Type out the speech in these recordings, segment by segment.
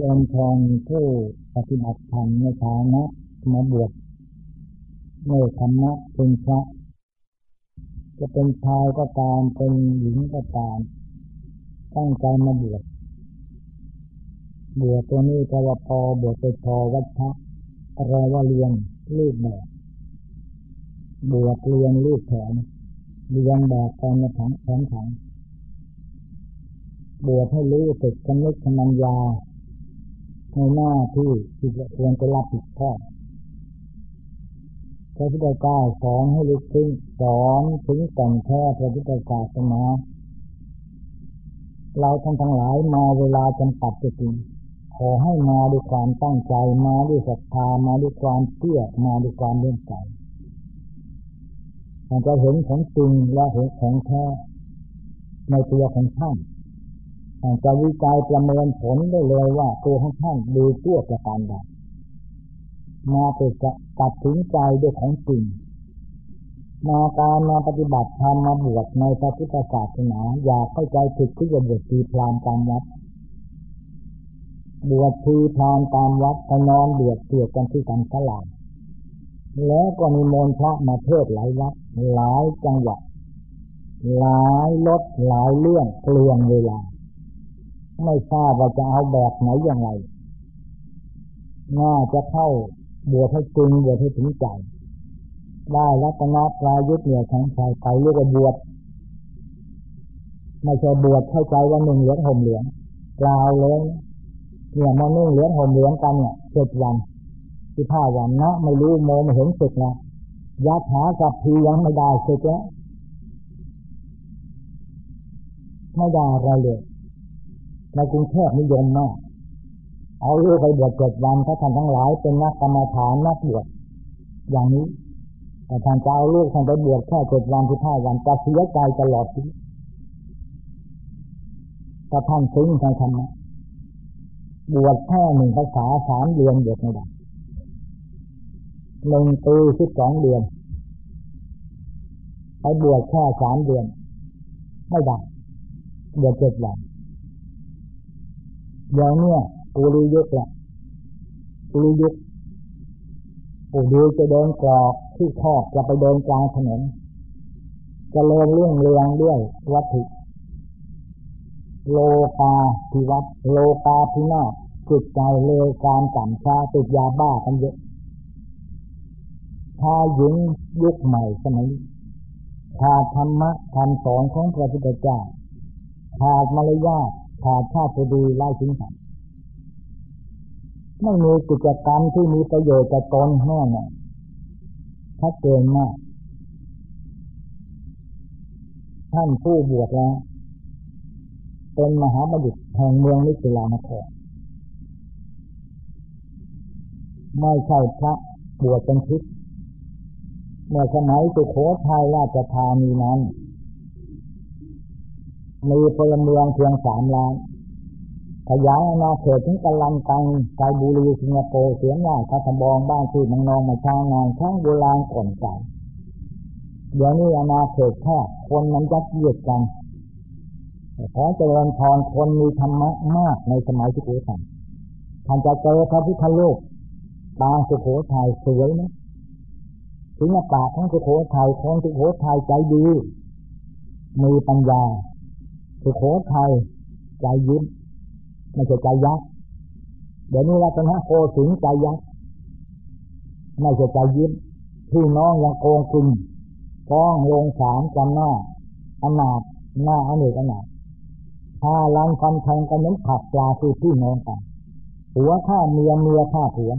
เป็นทองผู้ปฏิบัติธรรมในฐานะมาบวชในธรรมะเป็นพระจะเป็นชายก็ตามเป็นหญิงก็ตาม ตั้งใจมาบวชบวชตัวนี้จะว่าพอบวชไปพอวัชชะอะไรว่าเรียนรูปแบบบวชเรียนรูปแผนเรียนแบบตอนถังแผนถังบวชให้รู้สึกชำนึกชำนัญญา ในหน้าที่ที่ควรจะรับผิดชอบพระพุทธเจ้าสอนให้ลึกซึ้งสอนถึงก่อนแท้พระพุทธศาสนาเราท่านทั้งหลายมาเวลาจำกัดจริงขอให้มาด้วยความตั้งใจมาด้วยศรัทธามาด้วยความเชื่อมาด้วยความเลื่อมใสมันจะเห็นของจริงและเห็นของแท้ในตัวของท่าน จะวิจัยประเมินผลได้เลยว่าตัวของท่านดูตัวประการใดมาเปิดตัดสินใจด้วยของจริงมาการมาปฏิบัติธรรมมาบวชในพระพุทธศาสนาอยากเข้าใจผิดที่จะบวชทีพรามตามวัด บวชทีพรามตามวัดไปนอนบวชเกี่ยวกันที่กันสลาดแล้วก็มีมนพระมาเทศหลายวัดหลายจังหวัดหลายรถหลายเรื่องเปลืองเวลา ไม่ทราบว่าจะเอาแบบไหนอย่างไรน่าจะเข้าบวชให้จริงบวชให้ถึงใจ ได้รัตนปลายุทธเหนือของชายไปเรียกว่าบวชไม่ใช่บวชเข้าใจว่าหนึ่งเหลืองห่มเหลืองกล่าวเลยเนี่ยมานุ่งเหลืองห่มเหลืองกันเนี่ยเจ็ดวันที่ผ้าวันนะไม่รู้โมไม่เห็นสึกนะยาถากับพียังไม่ได้สึกแล้วไม่ได้อะไรเลย ในกรุงเทพนิยมมาก เอาลูกไปบวชเจ็ดวันถ้าท่านทั้งหลายเป็นนักกรรมฐานนักบวชอย่างนี้ แต่ท่านจะเอาลูกท่านไปบวชแค่เจ็ดวันที่ห้าวันจะเสียใจตลอดชีวิตถ้าท่านซึ้งในธรรมะบวชแค่หนึ่งภาษาสามเดือนบวชไม่ได้หนึ่งปีสิบสองเดือนไปบวชแค่สามเดือนไม่ได้บวชเจ็ดวัน เดี๋ยวนี้ยปุริยุกละปุริยุกปุริจะเดินกรอกที่คอกจะไปเดินกลางถนนจะเลินเรื่องเรืองด้วยวัตถุโลกาพิวัตโลกาพินาจิตใจเลยการต่ำชาติดยาบ้ากันเยอะถ้าหญิงยุคใหม่สมัยขาดธรรมะคำสอนของพระพุทธเจ้าขาดมารยาท ขาดชาติดีไล่ทิ้งไปไม่มีกิจกรรมที่มีประโยชน์กับตนแน่นอนชัดเจนมาก ท่านผู้บวชแล้ว เป็นมหาบัณฑิตแห่งเมืองนิสิลานครไม่ใช่พระบวชเป็นทิศเมื่อสมัยสุโขทัยราชธานีนั้น มีพลเมืองเพียงสามล้านขยายอาณาเขตถึงกำลังตังไกบุรีสิงคโปร์เสียงหน้าคัทบองบ้านที่มังนองมาช่างงานช่างโบราณก่อนใจเดี๋ยวนี้อาณาเขตแค่คนมันยัดเยียดกันขอเจริญพรคนมีธรรมะมากในสมัยสุโขทัยท่านจะเจอพระพุทธโลกบางสุโขทัยสวยนะถึงป่าของสุโขทัยคนสุโขทัยใจดี มีปัญญา สุโขทัยใจยิ้มไม่ใช่ใจยักษ์เดี๋ยวนี้รัตนโกสินใจยักษ์ไม่ใช่ใจยิ้มพี่น้องยังโกงกินฟ้องลงศาลกันหน้าอนาถหน้าอเนกอนาถพาลันฟันแทงกันเหมือนผักปลาคือพี่น้องกันหัวฆ่าเมียเมียฆ่าผัว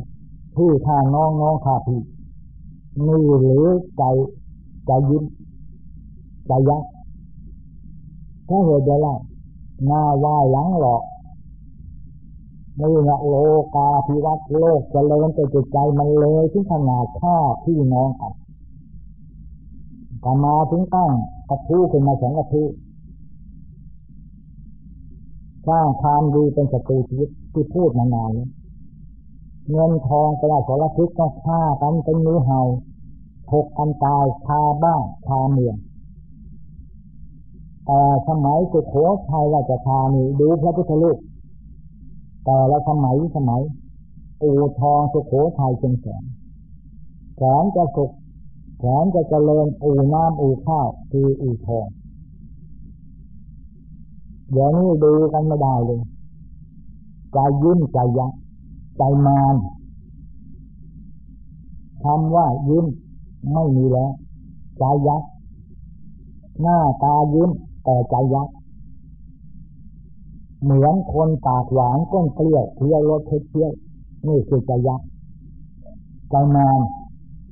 พี่ฆ่าน้องน้องฆ่าพี่นี่หรือใจใจยิ้มใจยักษ์ ถ้าเหตุใดล่ะหน้าไหว้หลังหลอกนี่นะโลกาภิวัตโลกจะเลินแต่จิตใจมันเลยถึงขนาดฆ่าพี่น้องกันกมาถึงตั้งกระทู้ขึ้นมาสองกระทู้สร้างความดีเป็นสติชีวิตที่พูดมานานแล้เงินทองกระสารพิษก็ฆ่ากันเป็นมือเห่าถกกันตายคาบ้านคาเมือง สมัยสุโขทัยราชธานีดูพระพุทธรูปแต่ละสมัยสมัยอูทองสุโขทัยเชียงแสนแสนจะสุขแสนจะเจริญอู่น้ำอู่ข้าวคืออูทองเดี๋ยวนี้ดูกันไม่ได้เลยใจยิ้มใจยักใจมานคำว่ายิ้มไม่มีแล้วใจยักหน้าตายิ้ม แต่ใจยักเหมือนคนปากหวานก้นเกลียวเที่ยวรถเที่ยวนี่คือใจยักใจมาน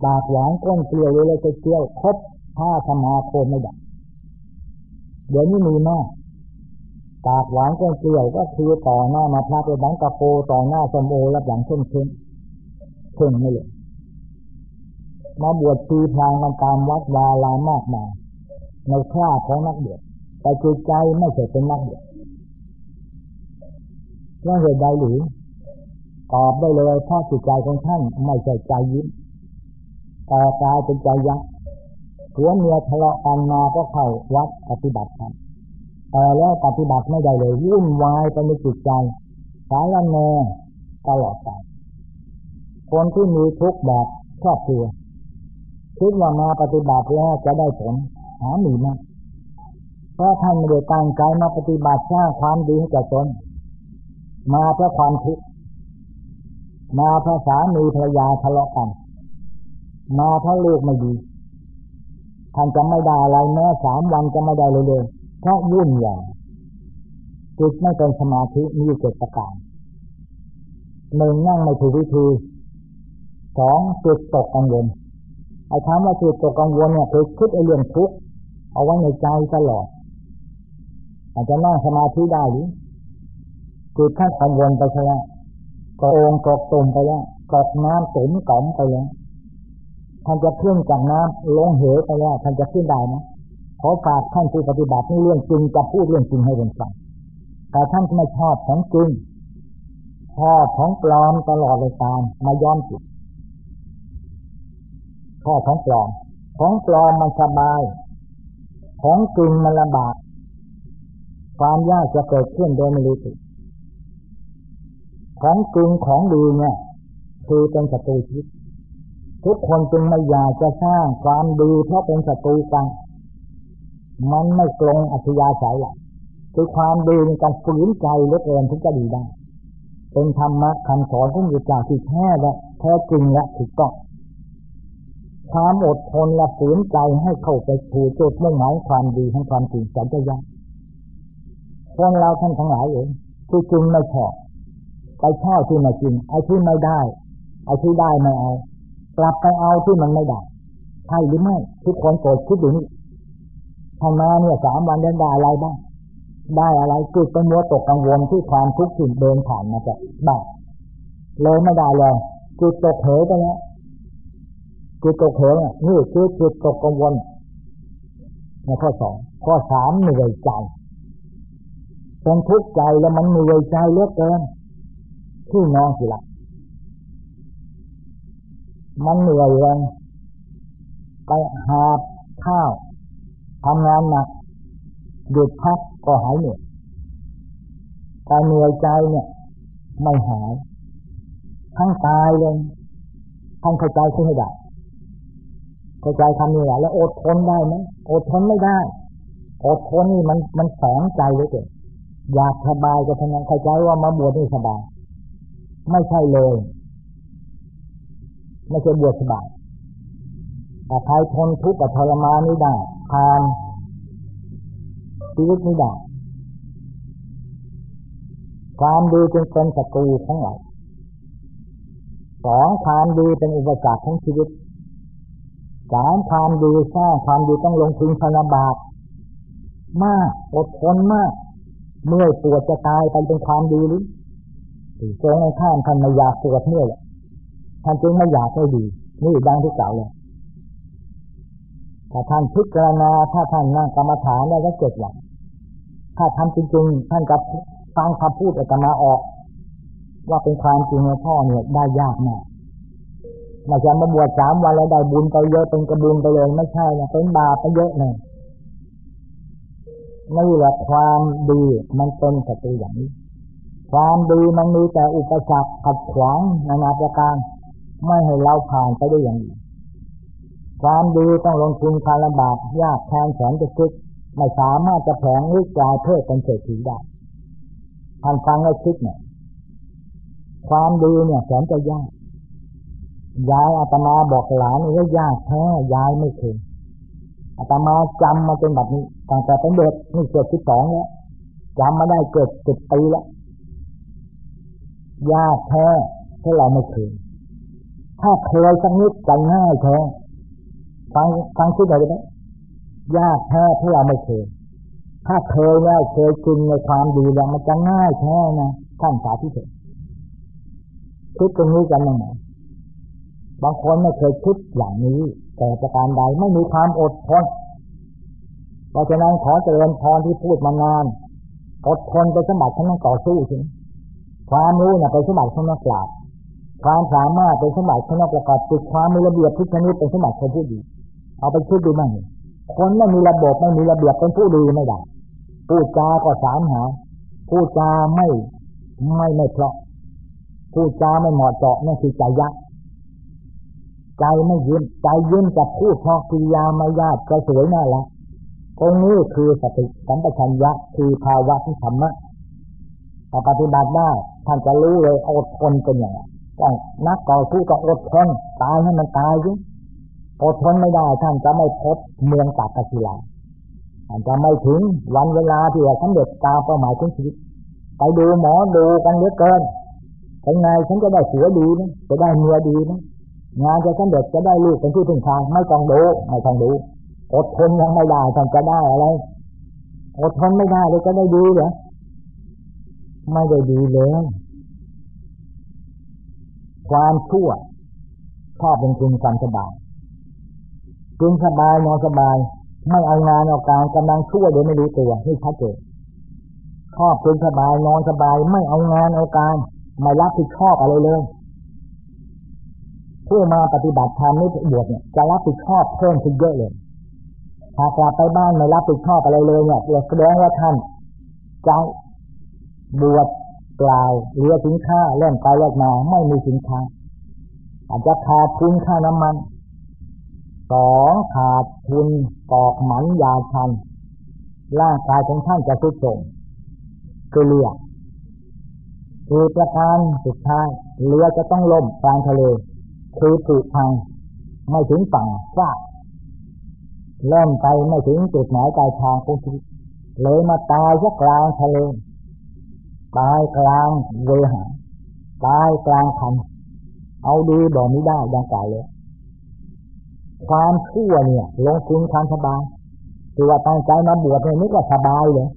ปากหวานก้นเกลียวเลยเที่ยวครบผ้าสมาคมไม่ได้เดี๋ยวนี้มีมากปากหวานก้นเกลียวก็คือต่อหน้ามาพระไปบังกะโปต่อหน้าสมโอรับอย่างเช่นเช่นเช่นนี่เลยมาบวชชีพรางกันตามวัดวาลามากมายในคราของนักบวช แต่จิตใจไม่ใช่เป็นนักบวชเพราะเหตุใดหรือตอบได้เลยเพราะจิตใจของท่านไม่ใช่ใจยิ้มแต่กลายเป็นใจยักษ์หัวเมียทะเลาะกันมาก็เข้าวัดปฏิบัติธรรมแต่แล้วปฏิบัติไม่ได้เลยวุ่นวายไปในจิตใจสายรแนตลอดไปคนที่มีทุกข์แบบครอบครัวคิดว่ามาปฏิบัติแล้วจะได้ผลหาหนีมาก เพราะท่านไม่ได้ตั้งใจมาปฏิบัติสร้างความดีให้แก่ตนมาเพราะความทุกข์มาเพราะสามีภรรยาทะเลาะกัน มาเพราะลูกไม่ดีท่านจะไม่ได้อะไรแม้สามวันจะไม่ได้เลยเลยเพราะยุ่นใหญ่จิตไม่เป็นสมาธิมีเจ็ดประการหนึ่งนั่งไม่ถูกวิธีสองจิตตกกังวลไอ้คำว่าจิตตกกังวลเนี่ยคือคิดไอ้เรื่องทุกข์เอาไว้ในใจตลอด อาจจะนั่งสมาธิได้หรือจิตท่านกังวลไปใช่ไหมกระองกรกตุ่มไปแล้วกรอกน้ำตุ่มกล่อมไปแล้วท่านจะขึ้นจากน้ำลงเหวไปแล้วท่านจะขึ้นได้ไหมขอฝากท่านผู้ปฏิบัตินี่เรื่องจริงจะพูดเรื่องจริงให้ผมฟังแต่ท่านไม่ชอบของจริงชอบของปลอมตลอดเลยตามมาย้อนจิตชอบของปลอม ของปลอมมันสบาย ของจริงมันลำบาก ความยากจะเกิดขึ้นโดยไม่รู้ตัวของจริงของดีเนี่ย คือเป็นศัตรูชีวิตทุกคนจึงไม่อยากจะสร้างความดีเพราะเป็นศัตรูกัน มันไม่ตรงอัธยาศัยหรอกคือความดีในการฝืนใจเลือเกินถึงจะดีได้ เป็นธรรมะคำสอนของพระเจ้าที่แท้และแท้จริงและถูกต้องความอดทนและฝืนใจให้เข้าไปถูกจุดมุ่งหมายความดีให้ความจริงสัจยะ คนเราท่านทั้งหลายเองที่จริงไม่ชอบไปชอบที่ไม่จริงไอ้ที่ไม่ได้ไอ้ที่ได้ไม่เอา กลับไปเอาที่มันไม่ได้ใช่หรือไม่ทุกคนโกรธคิดดูนี่ทำมาเนี่ยสามวันได้ได้อะไรบ้างได้อะไรกิดเป็นมัวตกกังวลที่ความทุกข์ที่เดินผ่านมาจะบ้าเลยไม่ได้เลยจิตตกเหวไปแล้วจิตตกเหวนี่คือจิตตกกังวลในข้อสองข้อสามเหนื่อยใจ เป็นทุกข์ใจแล้วมันเหนื่อยใจเลือกเกินที่น้องสิละมันเหนื่อยเลยไปหาข้าวทำงานหนักหยุดพักก็หายเหนื่อยแต่เหนื่อยใจเนี่ย ไม่หาย ทั้งตายเลยทั้งเข้าใจขึ้นไม่ได้เข้าใจคำนี้แหละแล้วอดทนได้ไหมอดทนไม่ได้ อดทนนี่มันมันแสงใจเลยเกิด อยากสบายก็ทำงานเข้าใจว่ามาบวชนี่สบาย ไม่ใช่เลย ไม่ใช่บวชสบายแต่ใครทนทุกข์กับทรมานนี้ได้ทานชีวิตนี้ได้ความดีจึงเป็นศัตรูของเราสองความดีเป็นอุปสรรคของชีวิตสามความดีสร้างความดีต้องลงทุนพลบาทมากอดทนมาก เมื่อปวดจะตายไปเป็นความดีหรือตรงข้ามท่านไม่อยากปวดเมื่อยท่านจึงไม่อยากให้ดี นี่ดังที่กล่าวเลยถ้าท่านพิจารณาถ้าท่านนั่งกรรมฐานได้ก็เกิดวันถ้าทำจริงๆ ท่านกับฟังคำพูดอาตมาออก ว่าเป็นความจริงในพ่อเนี่ยได้ยากมากไม่ใช่มาบวชสามวันแล้วได้บุญไปเยอะเป็นกระบุญไปเลยไม่ใช่นะเป็นบาปไปเยอะเลย นี่แหละความดีมันเป็นศัตรูอย่างนี้ ความดีมันมีแต่อุปสรรคขัดขวางนานาประการ ไม่ให้เราผ่านไปได้อย่างดีความดีต้องลงทุนคาลำบากยากแทนแสนจะคิดไม่สามารถจะแผงหรือกลายเพื่อเป็นเศรษฐีได้ท่านฟังแล้วคิดเนี่ยความดีเนี่ยแสนจะยากยายอาตมาบอกหลานว่ายากแท้ยายไม่เคย อาตมาจำมาจนแบบนี้ตั้งแต่เป็นเด็กนี่เกิดที่สองแล้วจำมาได้เกิดสิบปีแล้วยากแท้ที่เราไม่เคยถ้าเคยสักนิดจะง่ายแท้ฟังฟังคิดอะไรไหมยากแท้ที่เราไม่เคยถ้าเคยแล้วเคยจริงในความดีแล้วมันจะง่ายแท้นะท่านสาธิตคิดตรงนี้กันยังไงบางคนไม่เคยคิดอย่างนี้ แต่ประการใดไม่มีความอดทน เพราะฉะนั้นขอเจริญพรที่พูดมานาน อดทนเป็นสมบัติฉันต้องต่อสู้สิความรู้เนี่ยเป็นสมบัติฉันต้องกราบความสามารถเป็นสมบัติฉันต้องประกอบจิตความมีระเบียบทุกชนิดเป็นสมบัติของผู้ดีเอาไปคิดดูมั่งคนไม่มีระบบไม่มีระเบียบเป็นผู้ดีไม่ได้พูดจาก็สามหาพูดจาไม่ไม่ไม่เพราะพูดจาไม่เหมาะเจาะนั่นคือใจยัก ใจไม่ยิ้มใจยิ้มจะพูดพราะกิริยามายาทก็สวยน่ารักตรงนี้คือสติสัมปชัญญะคือภาวะที่ธรรมะถ้าปฏิบัติได้ท่านจะรู้เลยอดทนเป็นอย่างไรต้องนักต่อสู้ก็อดทนตายให้มันตายยิ่อดทนไม่ได้ท่านจะไม่พบเมืองตากศิลาท่านจะไม่ถึงวันเวลาที่จะสำเร็จตามเป้าหมายของชีวิตไปดูหมอดูกันเยอะเกินเป็นไงฉันจะได้ผัวดีนะจะได้เมียดีนะ งานจะสำเร็จจะได้ลูกเป็นที่พึ่งทางไม่ต้องดูไม่ต้องดูอดทนยังไม่ได้ท่านจะได้อะไรอดทนไม่ได้เลยจะได้ดีเหรอไม่ได้ดีเลยความชั่วชอบเป็นคุณความสบายกินสบายนอนสบาย ไม่เอางานเอาการกำลังชั่วโดยไม่รู้ตัวนี่ชัดเจนชอบกินสบายนอนสบาย ไม่เอางานเอาการไม่รับผิดชอบอะไรเลย ผู้มาปฏิบัติธรรมนี่บวชเนี่ยจะรับผิดชอบเพิ่มขึ้นเยอะเลยหากกลับไปบ้านไม่รับผิดชอบอะไรเลยเนี่ยแสดงว่าท่านใจบวชเปล่าเรือสินค้าเล่นไปเล่นมาไม่มีสินค้าอาจจะขาดทุนค่าน้ำมันสองขาดทุนตอกหมันยาชันร่างกายของท่านจะทุดโทรมคือเรือคือประการสุดท้ายเรือจะต้องล่มกลางทะเล คือถูกพังไม่ถึงฝั่งว่าเล่นไปไม่ถึงจุดหมายปลายทางของชีวิตเลยมาตายสักกลางทะเลตายกลางเวหาตายกลางคันเอาดีบอกไม่ได้ดังกล่าวเลยความชั่วเนี่ย ลงทุนความสบายคือว่าตั้งใจมาบวชเนี่ยนี่ก็สบายเลย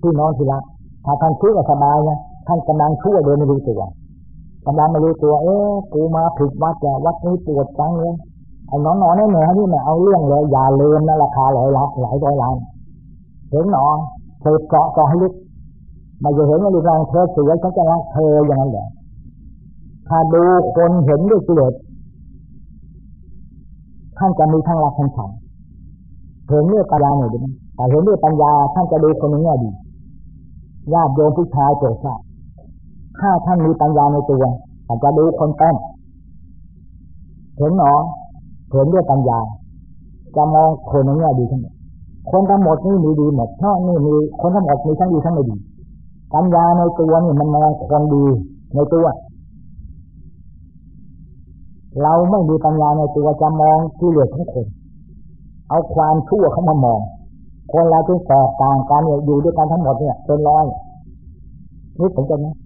ที่นอนที่ละถ้าท่านชั่วสบายนะท่านกำลังชั่วโดยไม่รู้ตัว กำลังม่รู้ตัว เอ๊ะกูมาผิดวัดแกวัดนี้ปวดจังเลยไอ้น้องๆเนี่ยเนี่ยที่ไม่เอาเรื่องเลยอย่าลืมนะราคาหลายล้านหลายร้อยล้านเห็นหนอเธอเจาะเจาะให้ลึกมาจะเห็นว่าลูกหลานเธอเสวยฉันจะรักเธออย่างนั้นแหละถ้าดูคนเห็นด้วยกิเลสท่านจะมีทั้งรักทั้งชังเห็นด้วยปัญญาหน่อยดีไหมแต่เห็นด้วยปัญญาท่านจะดูคนนี้ดีญาติโยมผู้ชายโปรดทราบ ถ้าท่านมีปัญญาในตัวท่านจะดูคนเต้นเห็นหนอเห็นด้วยปัญญา จะมองคนในแง่ดีทั้งหมดคนทั้งหมดนี่มีดีหมดเพราะนี่มีคนทั้งหมดมีทั้งดีทั้งไม่ดี ปัญญาในตัวนี่มันมองคนดีในตัว เราไม่มีปัญญาในตัวจะมองที่เหลือทั้งคน เอาความชั่วเข้ามามอง คนเราที่แตกต่างกันเนี่ยอยู่ด้วยกันทั้งหมดเนี่ยเป็นร้อยนี่ผมจะนะ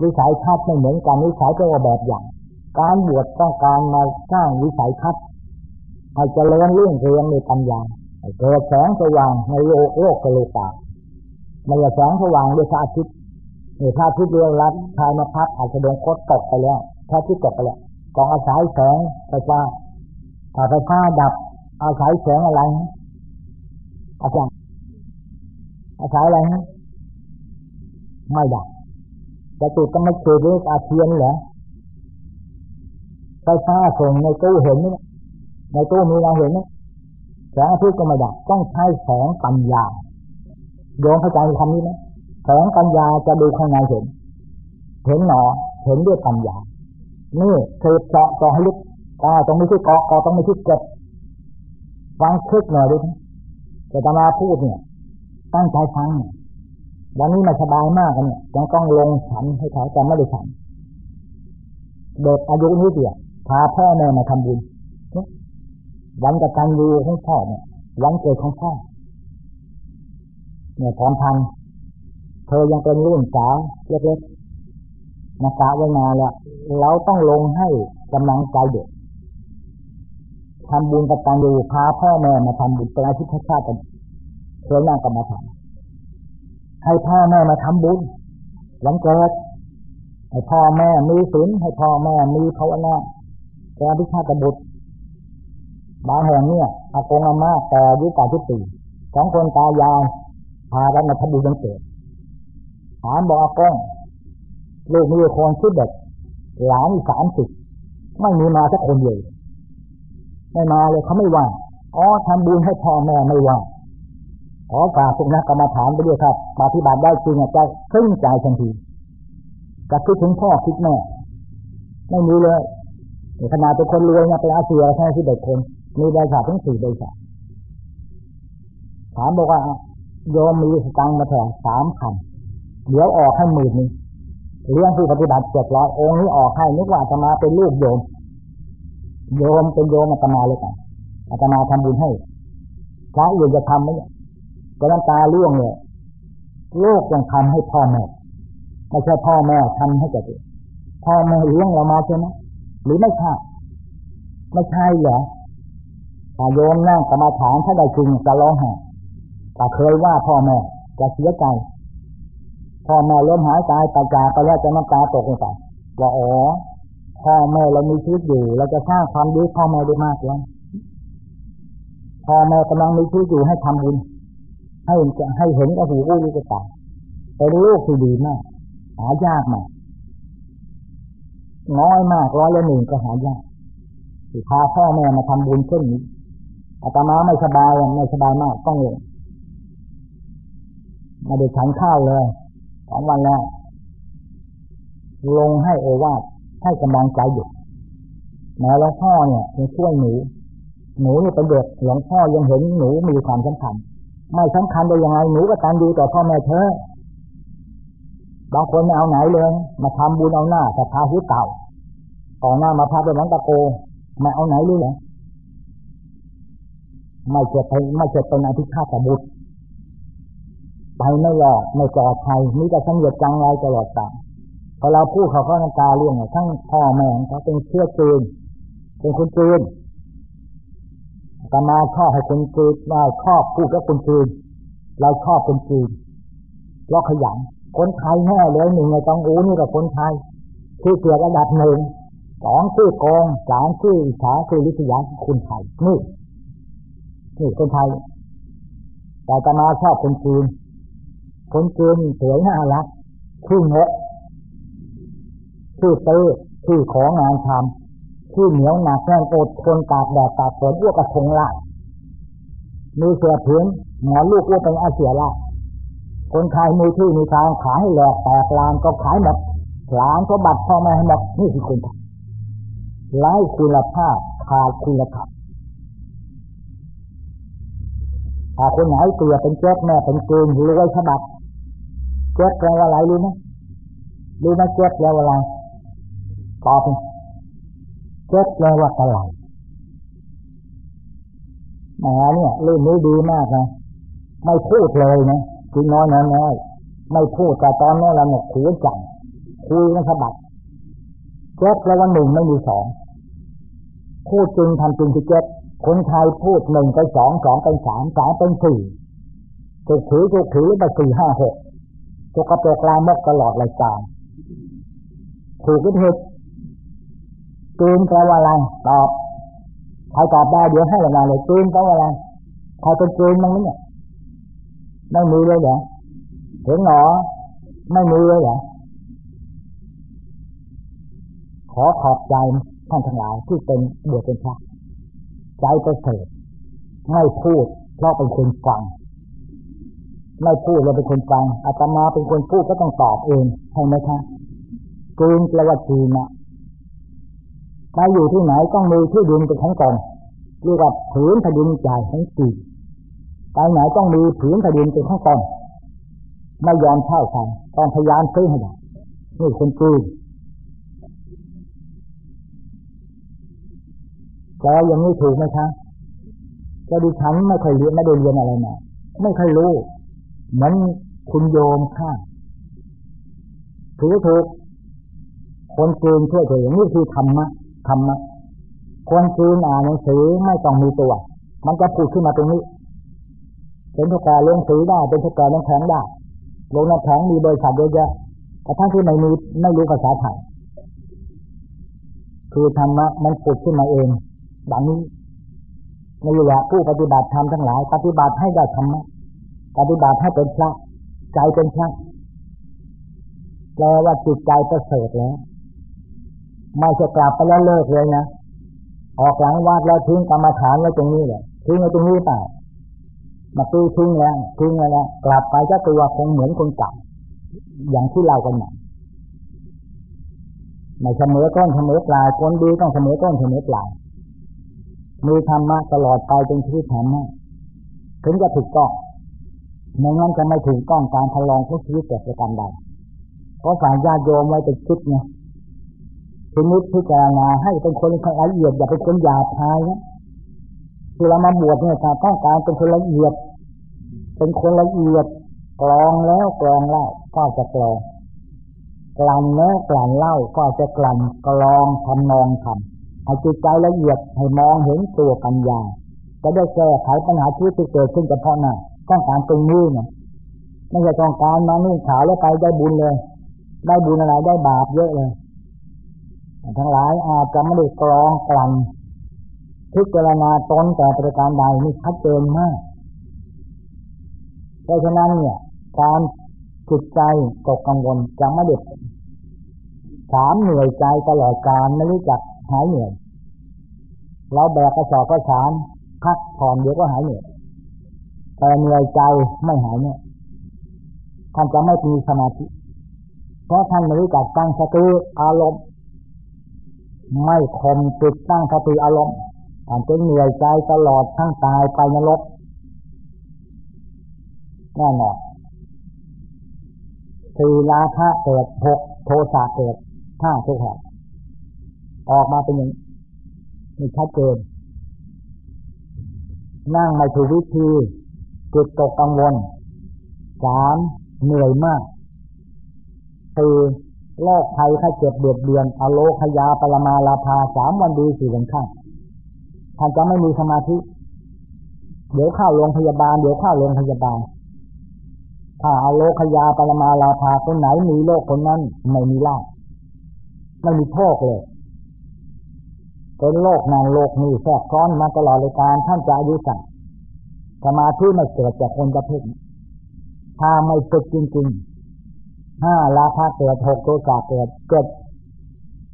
วิสัยทัศน์ไม่เหมือนกันวิสัยก็ว่าแบบอย่าง การบวชต้องการมาสร้างวิสัยทัศน์ให้เจริญเรื่องเรียนในปัญญาเกิดแสงสว่างในโลกโลกกโลกาไม่ใช่แสงสว่างด้วยพระอาทิตย์นี่พระอาทิตย์เรียวรัดชายมาพักอาจจะโดนโคตตกไปแล้วพระอาทิตย์ตกไปแล้วกองอาศัยแสงไฟฟ้าถ้าไฟฟ้าดับ อาศัยแสงอะไรอาจารย์อาศัยอะไรไม่ดับ จะจุดก็ไม่เกิดด้วยอาเทียนเหรอไฟฟ้าส่งในตู้เห็นไหมในตู้มีเราเห็นไหมแสงอาทิตย์ก็ไม่ดับต้องใช้แสงปัญญาโยมเข้าใจคำนี้ไหมแสงปัญญาจะดูข้างในเห็น เห็นหนอ เห็นด้วยปัญญา นี่คือเจาะเจาะให้ลึกตาตรงนี้ที่เกาะเกาะตรงนี้ที่เก็บฟังคลึกหน่อยดิแต่ตมาพูดเนี่ย ตั้งใจฟัง วันนี้มาสบายมากเนี่ยยังต้องลงฉันให้เขาแต่ไม่ได้ฉันเด็กอายุนี้เดียวพาพ่อแม่มาทำบุญวันกตัญญูของพ่อเนี่ยวันเกิดของพ่อเนี่ยพร้อมทันเธอยังเป็นรุ่นสาวเล็กๆนักกะไว้นานแล้วเราต้องลงให้กำลังใจเด็กทำบุญกตัญญูพาพ่อแม่มาทำบุญเป็นอาชีพชาติกันเคยนั่งกรรมฐาน ให้พ่อแม่มาทำบุญวันเกิดให้พ่อแม่มีศีลให้พ่อแม่มีภาวนาแต่พิชาตบุตรบางแห่งเนี่ยอากงอาม่าแต่อายุกว่าที่สี่สองคนตายายพากันมาทำบุญวันเกิดถามบอกอากงลูกมีคนชื่อเด็กหลานสามสิบไม่มีมาสักคนเดียวไม่มาเลยเขาไม่ว่าอ๋อทำบุญให้พ่อแม่ไม่ว่า ขอฝากพวกนักกรรมฐานไปด้วยครับปฏิบัติได้จริงจะขึ้นใจทันทีจะคิดถึงพ่อคิดแม่ไม่มีเลยขนาดเป็นคนรวยเนี่ยเป็นอาเซียแค่ที่เด็กคน มีบริษัททั้งสี่บริษัทถามบอกว่าโยมมีสตังมาแถมสามพันเดี๋ยวออกให้หมื่นนึงเลี้ยงผู้ปฏิบัติเจ็ดร้อยองค์นี้ออกให้นึกว่าจะมาเป็นลูกโยม โยมเป็นโยมอาตมาเลยกันอาตมาทำบุญให้พระอื่นจะทำไหมเนี่ย ก็น้ำตาล่วงเลยลูกยังทำให้พ่อแม่ไม่ใช่พ่อแม่ทำให้แก่ตัวพ่อแม่เลี้ยงเรามาใช่ไหมหรือไม่ใช่ไม่ใช่เหรอแต่โยมนั่งกรรมาฐานถ้าได้จริงจะร้องไห้แต่เคยว่าพ่อแม่จะเสียใจพ่อแม่ล้มหายตายตาจากไปแล้วจะน้ำตาตกลงไปว่าอ๋อพ่อแม่เรามีชีวิตอยู่เราจะสร้างความดีพ่อแม่ได้มากแล้วพ่อแม่กำลังมีชีวิตอยู่ให้ทำบุญ ให้ให้เห็นกับหูรู้กับตาเป็นลูกที่ดีมาก หายากมากน้อยมากร้อยละหนึ่งก็หายากที่พาพ่อแม่มาทำบุญเช่นนี้อาตมาไม่สบายไม่สบายมากต้องเลยมาได้ฉันข้าวเลยสองวันแล้ว ลงให้โอวาทให้กำลังใจอยู่แม้หลวงพ่อเนี่ยยังช่วยหนู หนูเนี่ยเป็นเด็กหลวงพ่อยังเห็นหนูมีความสำคัญ ไม่สำคัญได้ยังไงหนูก็ตามดีต่อพ่อแม่เธอบางคนไม่เอาไหนเลย มาทำบุญเอาหน้าแต่พาหูเต่าต่อหน้ามาพาไปหลังตะโกไม่เอาไหนเลยเหรอไม่เจ็บไปไม่เจ็บเป็นอภิชาตบุตรไปไม่หลอกไม่จอดใครมีแต่สำเร็จจังไรตลอดกาพอเราพูดเขาก็น้ำตาเรื่องทั้งพ่อแม่เขาเป็นเชื่อจืนเป็นคนจืน ตมาชอบให้คนจืนเราชอบพูดกับคนจืนเราชอบคนจืนเราขยันคนไทยแน่เลยหนึ่งในต้องอูนี่กับคนไทยคือเกียรติระดับหนึ่งสองชื่อโกงสามชื่ออิจฉาคือลิษยาคุณไทยนี่นี่คนไทย แต่ตมาชอบคนจีนคนจีนสวยน่ารักชื่องกชื่อเต้ชื่อของงานทำ ชื่อเหนียวหนักแน่นอดทนตากแดดตากฝนอ้วกกระทงละมีเสือผืนหมอลูกอ้วกเป็นอาเสียละคนไทยมีที่มีทางขายให้แหลกแตกลานก็ขายหมดหลานก็บัตรพ่อแม่ให้หมดนี่คือคนไทยไร้คุณภาพขาดคุณธรรมถ้าคนไหนเกลียเป็นแจ๊กแม่เป็นเกณฑ์รวยฉบับแจ๊กแปลว่าอะไรรู้ไหมรู้ไหมแจ๊กแปลว่าอะไรตอบ แจ๊กแปลว่ากระไรแหมเนี่ยเรื่องนี้ดีมากนะไม่พูดเลยนะกินน้อยน้อยไม่พูดแต่ตอนนี้เราเนี่ยคุยจังคุยกันฉบับแจ๊กแปลว่าหนึ่งไม่มีสองพูดจริงทำจริงที่เจ็ดคนไทยพูดหนึ่งไปสองสองเป็นสามสามเป็นสี่ถูกถือถูกถือไปสี่ห้าหกตกกระโปกลามกตลอดรายการถูกก็ผิด ตืนแปลว่าอะไรตอบใครตอบได้เดี๋ยวให้เวลาเลยตืนแปลว่าอะไรใครเป็นตืนมั้งเนี่ยไม่มีเลยเหรอเห็นหรอไม่มีเลยเหรอขอขอบใจท่านทั้งหลายที่เป็นบวชเป็นพระใจประเสริฐไม่พูดเพราะเป็นคนฟังไม่พูดเราเป็นคนฟังอาตมาเป็นคนพูดก็ต้องตอบเองใช่ไหมคะกลืนแปลว่าจีนะ ไปอยู่ที่ไหนต้องมีที่ดินเป็นของตนเรียกว่าผืนแผ่นดินใหญ่ของจีไปไหนต้องมีผืนแผ่นดินเป็นของตนไม่ยอมเช่าใครต้องพยายามซื้อให้ได้นี่คนจีนแล้วยังไม่ถูกไหมคะก็ดิฉันไม่เคยเรียนไม่ได้เรียนอะไรมาไม่เคยรู้ เหมือนคุณโยมข้าถือถูกคนจีนเชื่อถืออย่างนี้คือธรรมะ ธรรมะคนจีนอ่านหนังสือไม่ต้องมีตัว มันจะพูดขึ้นมาตรงนี้ เป็นทุกแก่ลงสือได้ เป็นทุกแก่ลงแข็งได้ลงน้ำแข็งมีบริษัทเยอะแยะแต่ทั้งที่ไม่มีไม่รู้ภาษาไทยคือธรรมะมันปุดขึ้นมาเองดังนี้นี่แหละผู้ปฏิบัติธรรมทั้งหลาย ปฏิบัติให้ได้ธรรมะปฏิบัติให้เป็นพระใจเป็นพระแปลว่าจิตใจประเสริฐแล้ว ไม่จะกลับไปแล้วเลิกเลยนะออกหลังวาดแล้วทิ้งกรรมฐานไว้ตรงนี้เลยทิ้งไว้ตรงนี้เปล่ามาตีทิ้งแล้วทิ้งแล้วกลับไปก็ตัวคงเหมือนคนเก่าอย่างที่เรากันหนังไม่เสมอต้นเสมอปลายคนดีต้องเสมอต้นเสมอปลายมีธรรมะตลอดไปจนชีวิตธรรมะถึงจะถูกต้องในงั้นจะไม่ถูกต้องการทดลองทุกชีวิตแต่ประการใดเพราะสารญาโยมไว้เป็นคิดไงทีนิพิจารณาให้เป็นคนละเอียดอย่าเป็นคนหยาบคายนะคือเรามาบวชเนี่ยต้องการเป็นคนละเอียด เป็นคนละเอียดกรองแล้วกรองเล่าก็จะกรองกลั่นแล้วกลั่นเล่าก็จะกลั่นกรองทำนองทำให้จิตใจละเอียดให้มองเห็นตัวปัญญาจะได้แก้ไขปัญหาชีวิตที่เกิดขึ้นเฉพาะหน้าต้องการตรงนี้เนี่ยไม่ใช่ต้องการมานุ่งขาวแล้วไปได้บุญเลย ได้บุญอะไรได้บาปเยอะเลย ทั้งหลายอาจจะไม่ได้กรองกลั่นพิจารณาตนแต่ประการใดนี่ชัดเจนมากเพราะฉะนั้นเนี่ย การจิตใจตกกังวลจะไม่เด็ดถามเหนื่อยใจตลอดการไม่รู้จักหายเหนื่อยเราแบกกระสอบกระสานพักผ่อนเดี๋ยวก็หายเหนื่อยแต่เหนื่อยใจไม่หายเนี่ยท่านจะไม่มีสมาธิเพราะท่านไม่รู้จักตั้งสติอารมณ์ ไม่คมติดตั้งสติอารมณ์ท่านจะเหนื่อยใจตลอดทั้งตายไปนรกแน่นอนสี่ราคะเกิดหกโทสะเกิดห้าทุกแห่งออกมาเป็นอย่างนี้ชัดเจนนั่งไม่ถูกวิธีจิตตกกังวลสามเหนื่อยมากสี่ โรคภัยไข้เจ็บเบียดเบียนอโลคยาปรมาลาภาสามวันดีสี่วันข้างท่านจะไม่มีสมาธิ เดี๋ยวเข้าโรงพยาบาล เดี๋ยวเข้าโรงพยาบาล ถ้าอาโลคยาปรมาลาภาคนไหนมีโรคคนนั้นไม่มีลาภไม่มีโทษเลยเป็นโรคนั่นโรคนี้แทรกซ้อนมาตลอดเลยการท่านจะอายุสั้นสมาธิไม่เกิดจากคนประเภทถ้าไม่ฝึกจริงๆ ห้าราคาเกิดหกตัวกาเกิดเกิด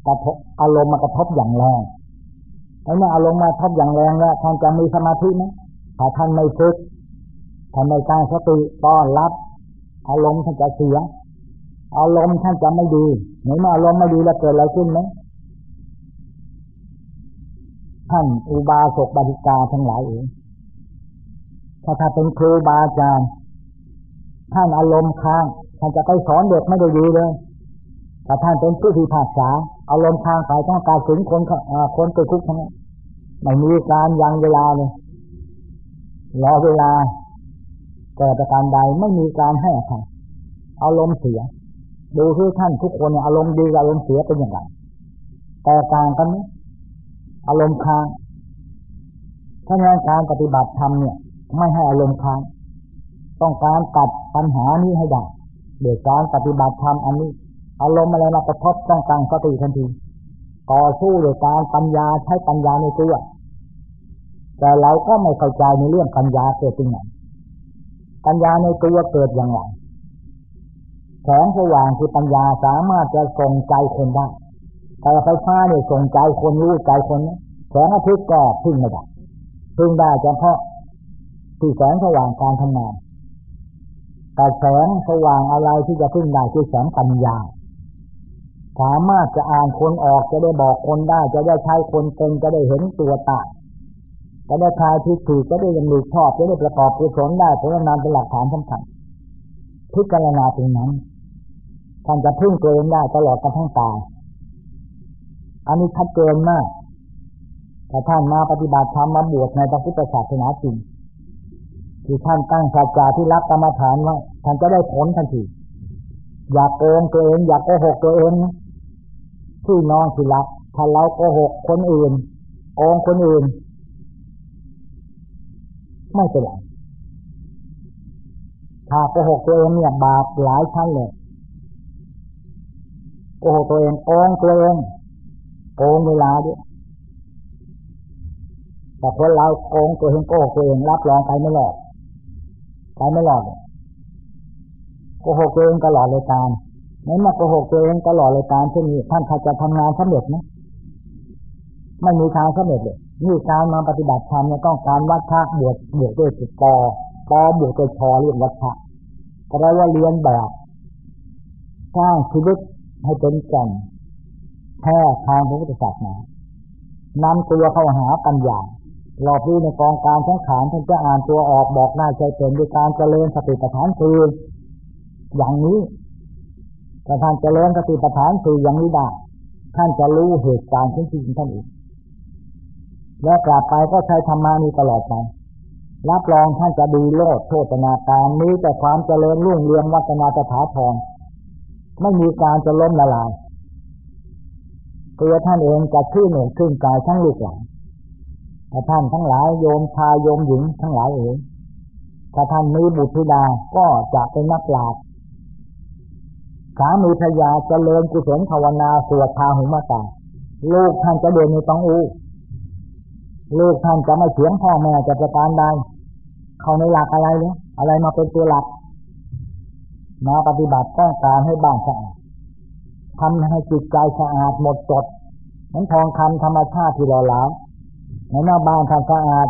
กระทบอารมณ์มากระทบอย่างแรงไอ้เนี่ยอารมณ์มาทบอย่างแรงแล้วท่านจะมีสมาธิไหมถ้าท่านไม่ฝึกท่านในการสติต้อนรับ อารมณ์ท่านจะเสีย อารมณ์ท่านจะไม่ดีเหมืออารมณ์ไม่ดีแล้วเกิดอะไรขึ้นไหมท่านอุบาสกบาริกาทั้งหลายเองถ้าถ้าเป็นครูบาอาจารย์ท่านอารมณ์ค้าง ท่านจะไปสอนเด็กไม่ได้ดีเลยแต่ท่านเป็นผู้ที่ภาษาอารมณ์ค้างไปต้องการถึงคนคนติดคุกทั้งนั้นไม่มีการยังเวลาเลยรอเวลาเกิดประการใดไม่มีการให้อภัยอารมณ์เสียดูที่ท่านทุกคนอารมณ์ดีอารมณ์เสียเป็นอย่างไรแต่ต่างกันไหมอารมณ์ค้างถ้างานการปฏิบัติธรรมเนี่ย ไม่ให้อารมณ์ค้างต้องการตัดปัญหานี้ให้ได้ โดยการปฏิบัติธรรมอันนี้อารมณ์อะไรมากระทบต้องตั้งสติทันทีต่อสู้โดยการปัญญาใช้ปัญญาในตัวแต่เราก็ไม่เข้าใจในเรื่องปัญญาเกิดจริงไหนปัญญาในตัวเกิดอย่างไรแสงสว่างคือปัญญาสามารถจะส่งใจคนได้แต่ไฟฟ้าเนี่ยส่งใจคนรู้ใจคนแสงอาทิตย์ก็พึ่งไม่ได้พึ่งได้เฉพาะที่แสงสว่างการทำงาน แต่แสงสว่างอะไรที่จะพึ่งได้คือแสงปัญญา สามารถจะอ่านคนออกจะได้บอกคนได้ จะได้ใช้คนเป็นจะได้เห็นตัวตาจะได้ทายที่ถูกจะได้ยังมีชอบจะได้ประกอบกุศลได้ผลนานเป็นหลักฐานสำคัญพิจารณาตรงนั้นท่านจะพึ่งตัวเองได้ตลอดกระทั่งตายอันนี้ชัดเจนมาก แต่ท่านมาปฏิบัติธรรมมาบวชในพระพุทธศาสนาจริง ที่ท่านตั้งสัจจะที่รับกรรมฐานว่าท่านจะได้ผลทันทีอยากโกงตัวเอง อยากโกหกตัวเองที่น้องที่รักถ้าเราโกหกคนอื่นโกงคนอื่น ไม่เป็นไรถ้าโกหกตัวเองเนี่ยบาปหลายชั้นเลยโกหกตัวเองโกงตัวเองโกงเวลาด้วยแต่คนเราโกงตัวเองโกหกตัวเองรับรองไปไม่หลอด ไปไม่หลอดโกหกตัวเองตลอดเลยการไม่มาโกหกตัวเองตลอดเลยการเช่นนี้ท่านจะทำงานสำเร็จไหมไม่มีทางสำเร็จเลยนี่การมาปฏิบัติธรรมเนี่ยต้องการวัดพระบวชบวชด้วยปอปอบวชด้วยชอเรียกวัดพระก็ได้ว่าเรียนแบบสร้างชีวิตให้เป็นแก่นแท้ทางพระพุทธศาสนานำตัวเข้าหาปัญญา หลอกรู้ในกองการทั้งขานท่านจะอ่านตัวออกบอกได้ใจเป็นด้วยการเจริญสติปัฏฐานคืออย่างนี้ถ้าท่านเจริญสติปัฏฐานคืออย่างนี้ได้ท่านจะรู้เหตุการณ์ที่จริงท่านอีกและกลับไปก็ใช้ธรรมานี้ตลอดไปรับรองท่านจะดีโลดโทษนาการมีแต่ความเจริญรุ่งเรืองวัฒนาสถาพรไม่มีการจะล้มละลายตัวท่านเองจะขึ้นหนุนขึ้นกายทั้งลูกหลาน แต่ท่านทั้งหลายโยมชายโยมหญิงทั้งหลายเองถ้าท่านมีบุตรธิดาก็จะเป็นนักปราชญ์สามีภรยาเจริญกุศลภาวนาสวดพาหุมาตาลูกท่านจะเดินในตองอูลูกท่านจะไม่เถียงพ่อแม่จะประการใดเขาในหลักอะไรเนี่ยอะไรมาเป็นตัวหลัก มาปฏิบัติต้องการให้บ้านสะอาดทำให้จิตใจสะอาดหมดจดเหมือนทองคำธรรมชาติที่หล่อหลา ในหน้าบ้านท่านสะอาด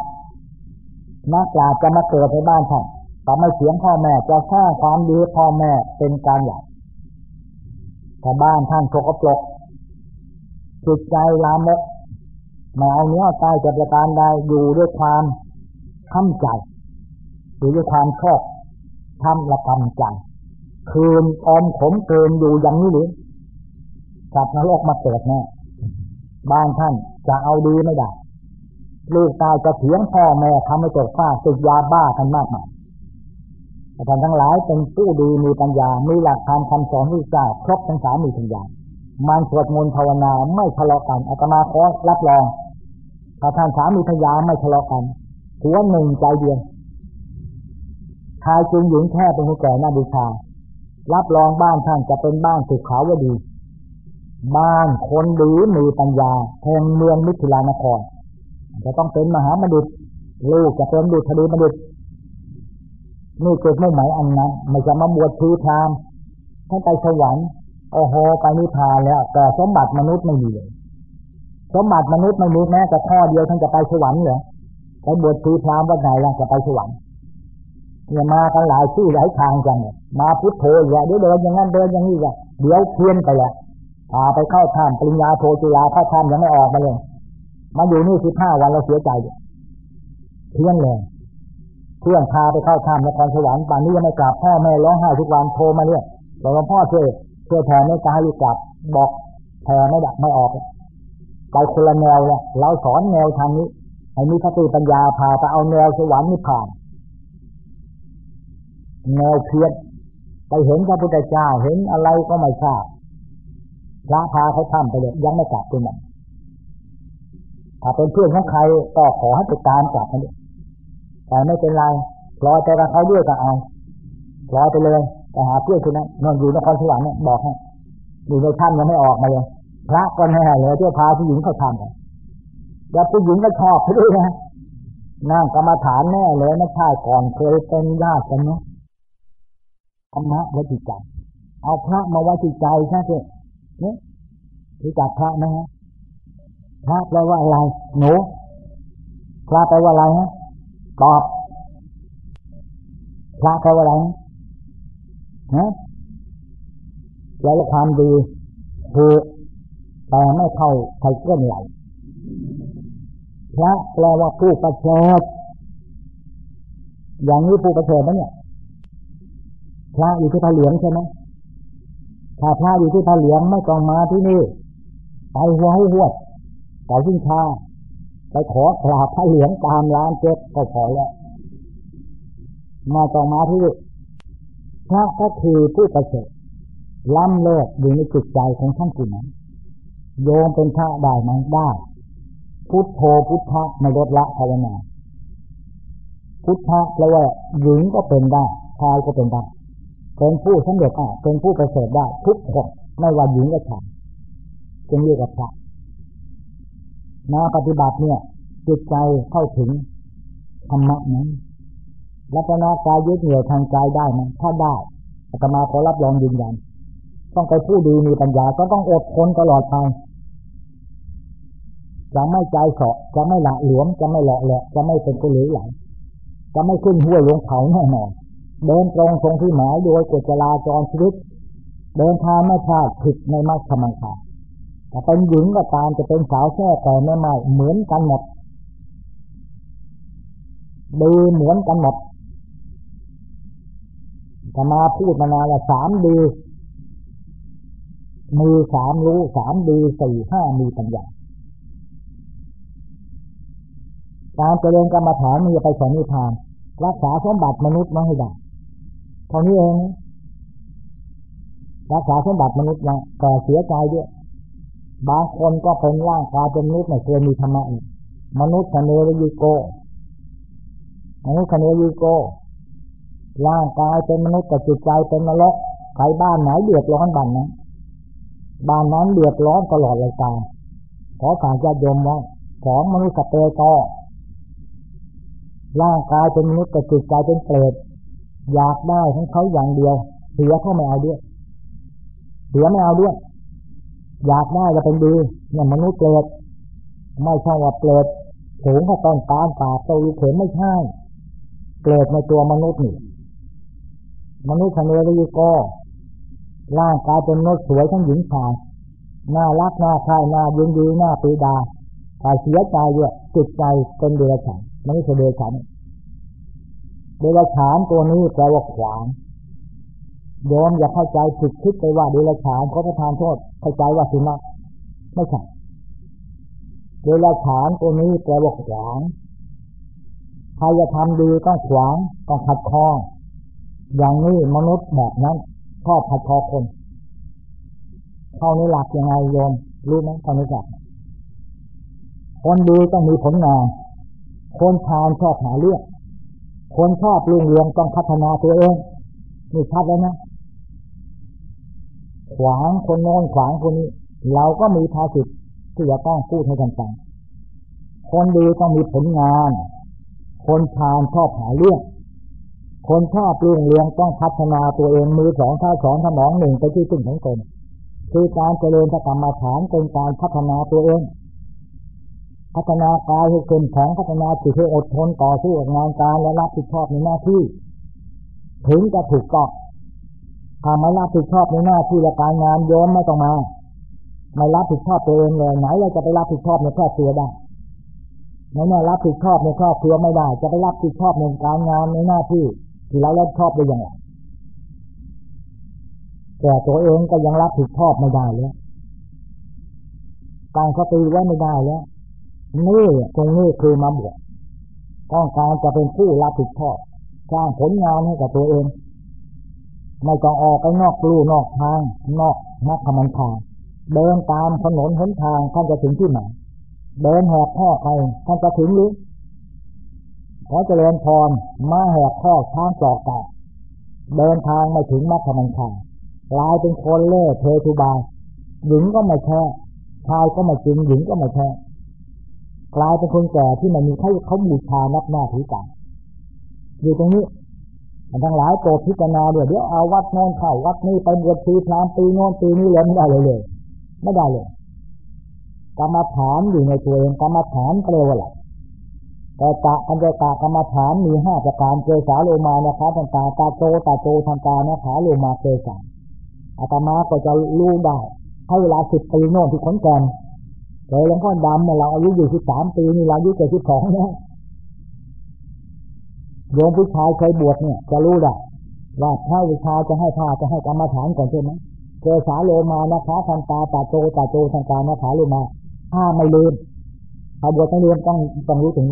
นักปราชญ์จะมาเกิดในบ้านท่านต่ไม่เสียงพ่อแม่จะสร้างความดีพ่อแม่เป็นการใหญ่แต่บ้านท่านโกปรกจิตใจลามกมาเอาเนื้อใจจะประการใดอยู่ด้วยความท้ำใจอยู่ด้วยความชอบทำละกำใจคืนอมขมเกินอยู่อย่างนี้หรือสัตว์นรกมาเกิดแน่บ้านท่านจะเอาดีไม่ได้ ลูกตายจะเถียงพ่อแม่ทำให้ตกฟ้าติดยาบ้ากันมากมายแต่ท่านทั้งหลายเป็นผู้ดีมีปัญญา มีหลักธรรมคำสอนที่เจ้าครบทั้งสามมีปัญญามันสวดมนต์ภาวนาไม่ทะเลาะกันอาตมาขอรับรองถ้าท่านสามีพยาไม่ทะเลาะกันหัวหนึ่งใจเดียวชายจึงหญิงแค่เป็นผู้แก่หน้าบูชา รับรองบ้านท่านจะเป็นบ้านสุขาวดี บ้านคนดีมีปัญญาแห่งเมืองมิถิลานคร จะต้องเป็นมหาบัณฑิตลูกจะเป็นดุษฎีบัณฑิตนี่เกิดไม่หมายอันนั้นไม่จะมาบวชชีพรามท่านไปสวรรค์โอ้โหไปนิพพานแล้ว แต่สมบัติมนุษย์ไม่มีเลยสมบัติมนุษย์ไม่มีแม้แต่ข้อเดียวท่านจะไปสวรรค์เหรอไปบวชชีพรามว่าไหนล่ะจะไปสวรรค์เนี่ยมากันหลายที่อหลายทางจังเลยมาพุทโธอย่าเดี๋ยวเดินอย่างนั้นเดินอย่างนี้อย่เดี๋ยวเพี้ยนไปละพาไปเข้าถ้ำปริญญาโทจุฬาเข้าถ้ำยังไม่ออกมาเลย มาอยู่นี่สิบห้าวันเราเสียใจเพี้ยนเลยเพื่อนพาไปเข้าถ้ำนครสวรรค์ป่านนี้ยังไม่กลับพ่อแม่ร้องไห้ทุกวันโทรมาเนี่ยหลวงพ่อช่วยช่วยแผ่เมตตาให้ลูกกลับบอกแผ่ไม่ดักไม่ออกไปคนละแนวเลยเราสอนแนวทางนี้ให้มีสติปัญญาพาไปเอาแนวสวรรค์นิพพานแนวเพียรไปเห็นพระพุทธเจ้าเห็นอะไรก็ไม่ทราบพระพาเขาทำไปเลยยังไม่กลับคุณน ถ้าเป็นเพื่อนของใครก็ขอให้ไปตามกลับมาดิแต่ไม่เป็นไรรอแต่กับเขาด้วยก็เอารอไปเลยไปหาเพื่อนคนนั้นนอนอยู่นครสวรรค์เนี่ยบอกให้อยู่ในถ้ำยังไม่ออกมาเลยพระก็แน่เลยเที่พาผู้หญิงเขาทำแล้วผู้หญิงก็ชอบไปด้วยนะนั่งกรรมฐานแน่เลยไม่ใช่ก่อนเคยเป็นญาติกันเนาะธรรมะไว้จิตใจเอาพระมาไว้จิตใจใช่ไหมเนี่ยรู้จักพระนะฮะ พระแปลว่าอะไร หนูพระแปลว่าอะไรฮะตอบพระแปลว่าอะไรนะแปลว่าความดี คือแต่ไม่เข้าใครเคลื่อนไหวพระแปลว่าผู้ประเสริฐอย่างนี้ผู้ประเสริฐนะเนี่ยพระอยู่ที่พระเหลียงใช่ไหมถ้าพระอยู่ที่พระเหลียงไม่ต้องมาที่นี่ไปหัวหัว ต่อวิ่งชาไปขอกราบพระเหลียงตามร้านเจ็บก็พอแล้วมาต้อมาที่พระก็คือผู้ประเสริฐล้ำเลิศอยู่ในจิตใจของท่านผู้นั้นโยมเป็นพระได้ไหมได้ พุทโธพุทธะไม่ลดละภาวนาพุทธะแปลว่าหญิงก็เป็นได้ชายก็เป็นได้เป็นผู้สำเร็จได้เป็นผู้ประเสริฐได้ทุกคนไม่ว่าหญิงก็ชายจึงเรียกว่าพระ นาปฏิบัติเนี่ยจิตใจเข้าถึงธรรมะนั้นรัตนากายยึดเหนี่ยวทางใจได้ไหมถ้าได้อาตมาขอรับรองยืนยัน ต้องไปผู้ดีมีปัญญาก็ต้องอดทนตลอดไปจะไม่ใจเสาะจะไม่ละหลวม จะไม่หลอกแหละ จะไม่เป็นกุหลีไหลจะไม่ขึ้นห้วยลงเขาแน่นอนเดินตรงตรงที่หมายโดยกฎจราจรชีวิต เดินทางไม่พลาดผิดในมรรคมังคา แต่เป็นหญิงก็ตามจะเป็นสาวแค่แต่ไม่ไม่เหมือนกันหมดดีเหมือนกันหมดจะมาพูดมานานละสามดีมีสามรู้สามดีสี่ห้ามีปัญญาการเจริญกรรมฐานมีไปสอนนิพพาน รักษาสมบัติมนุษย์มาให้ได้เท่านี้เองรักษาสมบัติมนุษย์มาแต่เสียใจด้วย บางคนก็เป็นร่างกายเป็นมนุษย์ไม่เคยมีธรรมะมนุษย์คเนรยูโกมนุษย์คเนรยูโกร่างกายเป็นมนุษย์แต่จิตใจเป็นนรกใครบ้านไหนเดือดร้อนบ้านนั้นบ้านนั้นเดือดร้อนตลอดเลยตาขอฝากญาติโยมว่าของมนุษย์สเปโตร่างกายเป็นมนุษย์แต่จิตใจเป็นเปรตอยากได้ของเขาอย่างเดียวเสียเขาไม่เอาด้วยเสียไม่เอาด้วย อยากได้จะเป็นดีเนี่ยมนุษย์เปรตไม่ใช่ว่าเปรตสูงก็ต้องการกาบตัวเข็มไม่ใช่เปรตในตัวมนุษย์นี่มนุษย์คเนรีก็ร่างกายเป็นมนุษย์สวยทั้งหญิงชายน่ารักน่าใครน่ายินดีน่าปีดาแต่เสียใจด้วยจิตใจเป็นเดรัจฉานมนุษย์เดรัจฉานเดรัจฉานตัวนี้แปลว่าขวางโยมอย่าเข้าใจผิดคิดไปว่าเดรัจฉานเขาประทานโทษ เข้าใจว่าสุนัขไม่ใช่เดรัจฉานตัวนี้แปลว่าขวางใครจะทำดีต้องขวางต้องขัดข้ออย่างนี้มนุษย์แบบนั้นชอบขัดคอคนเท่านี้หลักยังไงโยมรู้ไหมเท่านี้จักคนดีต้องมีผลงาน คนทานชอบหาเรื่องคนชอบลุงเรืองต้องพัฒนาตัวเองนี่ชัดแล้วนะ ขวางคนโน้นขวางคนนี้ เราก็มีภาษิตที่จะต้องพูดให้กันฟังคนดีต้องมีผลงาน คนทานชอบหาเรื่อง คนชอบรุ่งเรืองต้องพัฒนาตัวเองมือสองเท้าสองสมองหนึ่งไปที่ตึงของตนคือการเจริญกรรมฐานเป็นการพัฒนาตัวเอง พัฒนากายให้เข้มแข็งพัฒนาจิตให้อดทนต่อสู้กับงานการและรับผิดชอบในหน้าที่ ถึงจะถูกต้อง ถ้าไม่รับผิดชอบในหน้าที่และการงานโยมไม่ต้องมา ไม่รับผิดชอบตัวเองเลยไหนเราจะไปรับผิดชอบในครอบครัวได้ไหนเนี่ยรับผิดชอบในครอบครัวไม่ได้ จะไปรับผิดชอบในการงานในหน้าที่ที่เรารับชอบได้ยังไงแต่ตัวเองก็ยังรับผิดชอบไม่ได้เลยตั้งสติไว้ไม่ได้แล้วนี่ตรงนี้คือมาบวชต้องการจะเป็นผู้รับผิดชอบสร้างผลงานให้กับตัวเอง ไม่ต้องออกไปนอกลู่นอกทาง นอกนักธรรมทางเดินตามถนนหนทางท่านจะถึงที่ไหนเดินแหกข้อใครท่านจะถึงหรือขอเจริญพรมาแหกข้อช้างจอกแตกเดินทางไม่ถึงมัธมันคากลายเป็นคนเล่เททุบายหญิงก็ไม่แช่ชายก็ไม่จริงหญิงก็ไม่แช่กลายเป็นคนแก่ที่ไม่มีใครเขาบูชานับหน้าถือกันอยู่ตรงนี้ มันทั้งหลายโปรดพิจารณาเด้วยวเดี๋ยวเอาวัดโน้นเข้าวัดนี้ไปบวชปีพรามปีโน้นปีนี้เลยไม่ได้เลยเลย ไม่ได้เลยกรรมฐานอยู่ในตัวเองกรรมฐานเรียกว่าอะไรแต่ตะอันเดตากรรมฐานมีห้าประการเกสาโลมานะคะทางตาตาโจตาโจทางตานะคะโลมาเกสาอาตมาก็จะรู้ได้ให้เวลาสิบปีโน่นที่ขนแก่นเจอหลวงพ่อดำเราอายุอยู่สิบสามปีนี่เราอายุเจ็ดสิบสองเนี่ย โยมผู้ชายเคยบวชเนี่ย จะรู้ได้ว่าถ้าผู้ชายจะให้พาจะให้กรรมฐานก่อนใช่ไหมเจอสาโลมานะคะทันตาตาโจตาโจทันตานะคะโลมาถ้าไม่ลืมถ้าบวชต้องเรียนต้องต้องรู้ถึง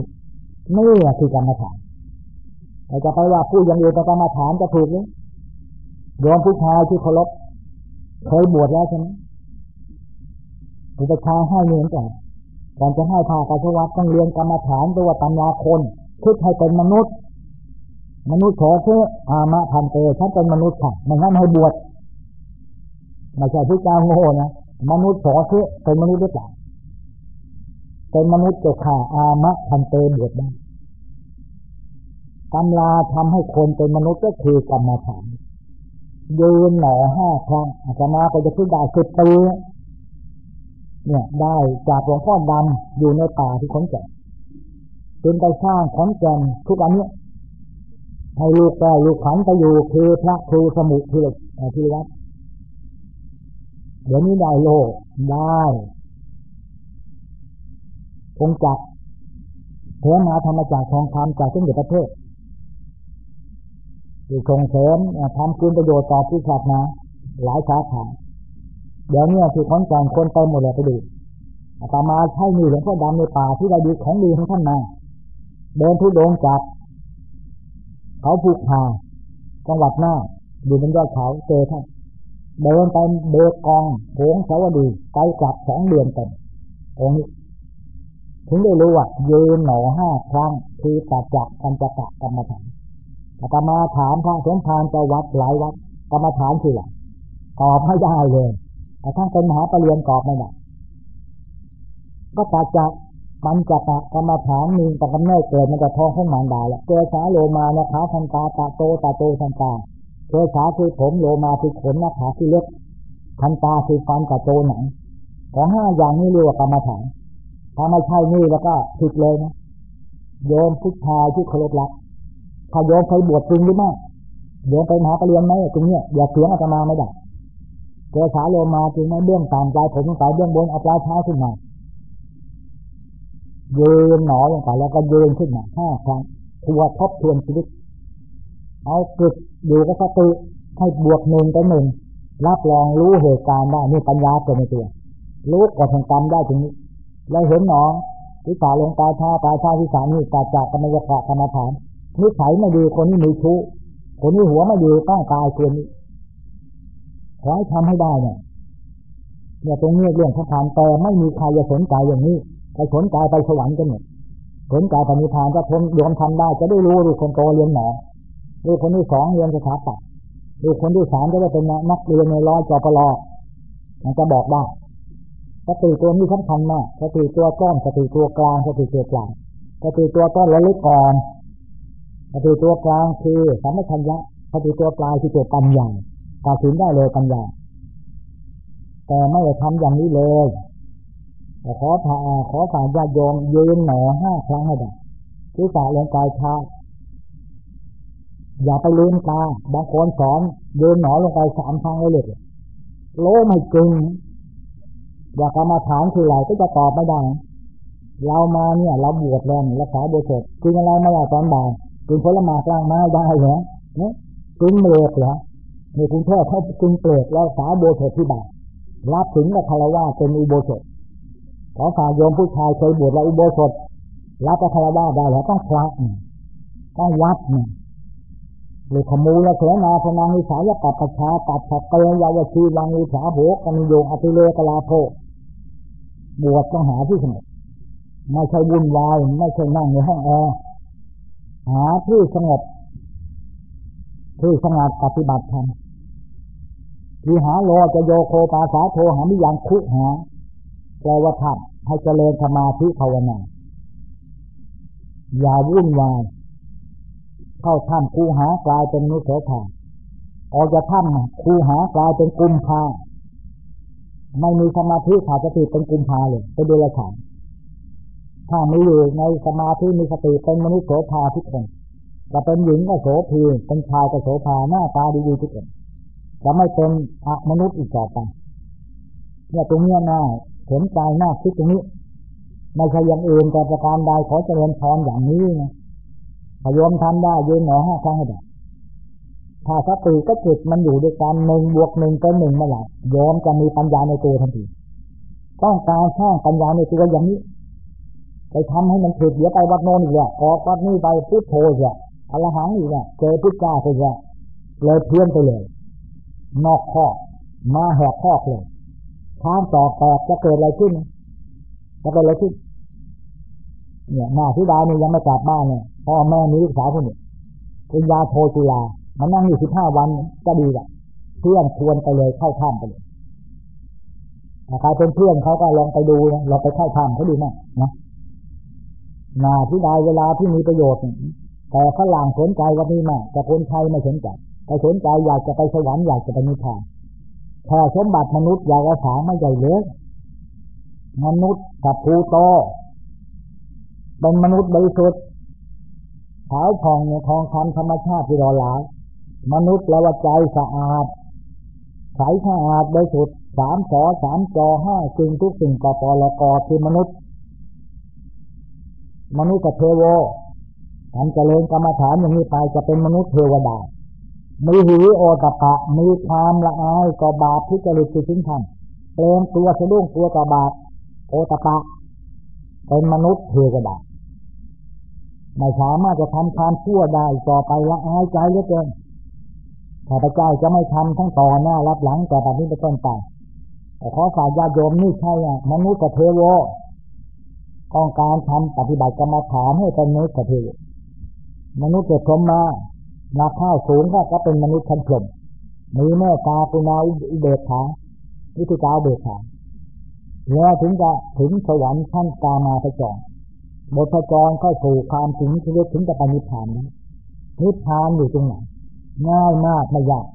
นี่คือกรรมฐานแต่จะไปว่าผู้ยังอยู่ในกรรมฐานจะถูกหรือโยมผู้ชายที่เคารพเคยบวชแล้วใช่ไหมผู้ชายให้เงินก่อนก่อนจะให้พาปัสสาวะต้องเรียนกรรมฐานตัวปัญญาคนคิดให้เป็นมนุษย์ มนุษย์ขอเพื่ออามะพันเตฉันเป็นมนุษย์ค่ะไม่งั้นให้บวชไม่ใช่ผู้เจ้าโง่นะมนุษย์ขอเพื่อเป็นมนุษย์หรือเปล่าเป็นมนุษย์จะข่าอามะพันเตบวชได้ตำราทำให้คนเป็นมนุษย์ก็คือกรรมฐานยืนหน่อห้าครั้งอาจมาก็จะขึ้นได้สิบปีเนี่ย ได้จากหลวงพ่อดำอยู่ในป่าที่ขอนแก่นเป็นไปสร้างขอนแก่นทุกอันนี้ ให้ลูกแก่ลูกขันไปอยู่คือพระครูสมุทรที่ที่วัดเดี๋ยวนี้ได้โลกได้องจักเทมาธรรมจากทองคำจากสมเด็จประเทศที่ส่งเสริมทำคุณประโยชน์ต่อผู้ศาสนาหลายสาขาเดี๋ยวนี้ที่ขอนแก่นคนเต็มหมดเลยไปดูอาตมาใช้มีหลวงพ่อดำในป่าที่ได้ดีของดีของท่านมาเดินทุดงจาก เขาผูกพาจังหวัดหน้าอยู่บนยอดเขาเจอท่านเดินไปเบกกองโผงสาวดีไปกลับสองเดือนเต็มองค์ถึงได้รู้ว่ายืนหนอห้าครั้งคือตัดจักกันจะกะกรรมฐานอาตมาถามพระสมภารจะวัดหลายวัดกรรมฐานคืออะไรตอบไม่ได้เลยแต่ทั้งเป็นมหาปรริญญาตอบไม่ได้ก็ตัดจัก มันจะตะกรรมฐานมีแต่กำเนิดเกิดมันจะท้องข้งมารดาแล้วเกสาโลมานะคะทันตาตาโตตาโตทันตาเกสาคือผมโลมาคือขนนะคะคือเล็กทันตาคือฟันตาโตหนังของห้าอย่างนี้เรียกว่ากรรมฐานถ้าไม่ใช่นี่แล้วก็ผิดเลยนะโยมผู้ชายที่เคารพรักถ้าโยมเคยบวชจริงหรือไม่โยมไปหาปรเริญญาไหมตรงเนี้ยอย่าเสียงอาตมาไม่ได้เกสาโลมาจริงไหมเบื้องต่ำปลายผมสายเบื้องบนเอาปลายเท้าขึ้นมา ยืนหนอลงไปแล้วก็ยืนขึ้นมาห้าครั้งทัวทบทวนชีวิต เอากึดอยู่กับสติให้บวกหนึ่งไปหนึ่งรับรองรู้เหตุการณ์ได้นี่ปัญญาเกิดในตัวรู้กฎแห่งกรรมได้ถึงนี้เราเห็นหนอทิศาลงตาชาตาชาทิศานี่ตาจากกรรมยกะกรรมฐานนิสัยไม่ดีคนนี้มีชู้คนนี้หัวไม่ดีต้องตายคนนี้ขอให้ทำให้ได้เนี่ยเนี่ยตรงนี้เรื่องพระทานแต่ไม่มีใครจะสนใจอย่างนี้ ไปสนใจไปสวรรค์กันหมดสนใจปณิพานถ้าคนยอมทำได้ จะได้รู้ดูคนโตเรียนหมอดูคนที่สองเรียนสถาปัตย์ดูคนที่สามจะได้เป็นนักเรียนในร้อยจปลอมันจะบอกได้สติตัวนี้สำคัญมากสติตัวต้นสติตัวกลางสติตัวกลางสติตัวต้นระลึกก่อนสติตัวกลางคือสัมมชัญญะสติตัวปลายคือตัวปัญญาตัดสินได้เลยปัญญาแต่ไม่ได้ทำอย่างนี้เลย ขอพาขอฝากญาติโยมยืนหนอห้าครั้งให้ได้ที่ตาลงกายเท้าอย่าไปลืมตาบางคนสอนยืนหนอลงไปสามครั้งเลยโลไม่จริงอยากมาถามคืออะไรก็จะตอบไม่ได้เรามาเนี่ย เราบวชแล้วรักษาบวชกินอะไรไม่ได้ตอนบ่ายกินผลไม้กลางไม้ได้เหรอเนี่ยกินเปลือกเหรอในกรุงเทพเขากินเปลือกรักษาบวชที่บ่ายรับถึงกับคารวะเป็นอุโบสถ ขอฝากโยมผู้ชายเคยบวชแล้วอุโบสถรับกับคารวะได้แล้วต้องพระต้องวัดเนี่ยหรือขมูลเสนาพนังวิสายกับประชากับสักเกยาวชีวังวิสาโภกันิโยงอภิเลกลาโภบวชต้องหาที่สงบไม่ใช่วุ่นวายไม่ใช่นั่งในห้องแอร์หาที่สงบที่สงัดปฏิบัติธรรมที่หาโลจะโยโคปาสาโทหามิยังคุหา แปลว่าทำให้เจริญสมาธิภาวนา อย่าวุ่นวาย เข้าถ้ำคูหากลายเป็นนุสธาออกจากถ้ำคูหากลายเป็นกุมภาไม่มีสมาธิขาดสติเป็นกุมภาเลยเป็นเดรัจฉานถ้ามีอยู่ในสมาธิมีสติเป็นมนุษย์โสภาทุกคนจะเป็นหญิงก็โสภีเป็นชายก็โสภาหน้าตาดีๆทุกคนจะไม่เป็นมนุษย์อีกต่อไปเนี่ยตรงนี้น่า สนใจน่าคิดตรงนี้ไม่ใช่อย่างอื่นแต่ประการใดขอเจริญพรอย่างนี้นะพยมทำได้ยืนหนอห้าครั้งให้ได้ถ้าสติก็จิตมันอยู่ด้วยกันหนึ่งบวกหนึ่งเป็นหนึ่งเมื่อไหร่โยมจะมีปัญญาในตัวทันทีต้องการสร้างปัญญาในตัวอย่างนี้ไปทำให้มันผิดเดี๋ยวไปวัดโน้นอีกแหละออกวัดนี้ไปพุทโธอีกแหละอรหังอีกแหละเจอพุทธเจ้าไปแหละเลยเพี้ยนไปเลย นอกข้อมาแหกข้อเลย ทางต่อแตกจะเกิดอะไรขึ้นจะเกิดอะไรขึ้นเนี่ยหน้าที่ดาวนี่ยังไม่กลับบ้านเนี่ยพ่อแม่มีลูกสาวคนนี้เป็นยาโทจุลามันนั่งอยู่สิบห้าวันก็ดีแหละเพื่อนชวนไปเลยเข้าถ้ำไปเลยใครเป็นเพื่อนเขาก็ลองไปดูนะเราไปเข้าถ้ำเขาดูนะนะนาที่ใดเวลาที่มีประโยชน์แต่ฝรั่งสนใจวันนี้มากแต่คนไทยไม่สนใจแต่สนใจอยากจะไปสวรรค์อยากจะไปนิพพาน แค่สมบัติมนุษย์อยากจะสาไม่ใหญ่เล็กมนุษย์กับภูโตเป็นมนุษย์บริสุทธิ์ขาวทองในทองคำธรรมชาติที่เราหลาย มนุษย์ละใจสะอาดใสสะอาดบริสุทธิ์สามสอสามจอห้าสิ่งทุกสิ่งกปลกคือมนุษย์ มนุษย์กับเทโวทำเจริญกรรมฐานอย่างนี้ไปจะเป็นมนุษย์เทวดา มีหิวโอตปะ มีความละอายกบาปที่จะหลุดจิตทิ้งทันเปลงตัวสะดุ้งตัวกบาปโอตปะ เป็นมนุษย์เทวดาไม่สามารถจะทำความชั่วได้ต่อไปละอายใจเหลือเกินข้าพเจ้าจะไม่ทำทั้งต่อหน้ารับหลังแต่แบบนี้เป็นต้นไปแต่ขอฝากญาติโยมนี่ใช่มนุษย์กับเทวต้องการทำปฏิบัติกรรมฐานให้เป็นมนุษย์กับเทวมนุษย์เกิดพรมมา นาข้าวสูงก็ก็เป็นมนุษย์ชั้นพรมมีเมื่อตาปุนาอุเบกขาวิธีการเบกขาแล้วถึงจะถึงสวรรค์ชั้นกามาพระจรบทพระจรเข้าสู่ความถึงชีวิตถึงจะไปนิพพานนิพพานอยู่ตรงไหนง่ายมากไม่ยาก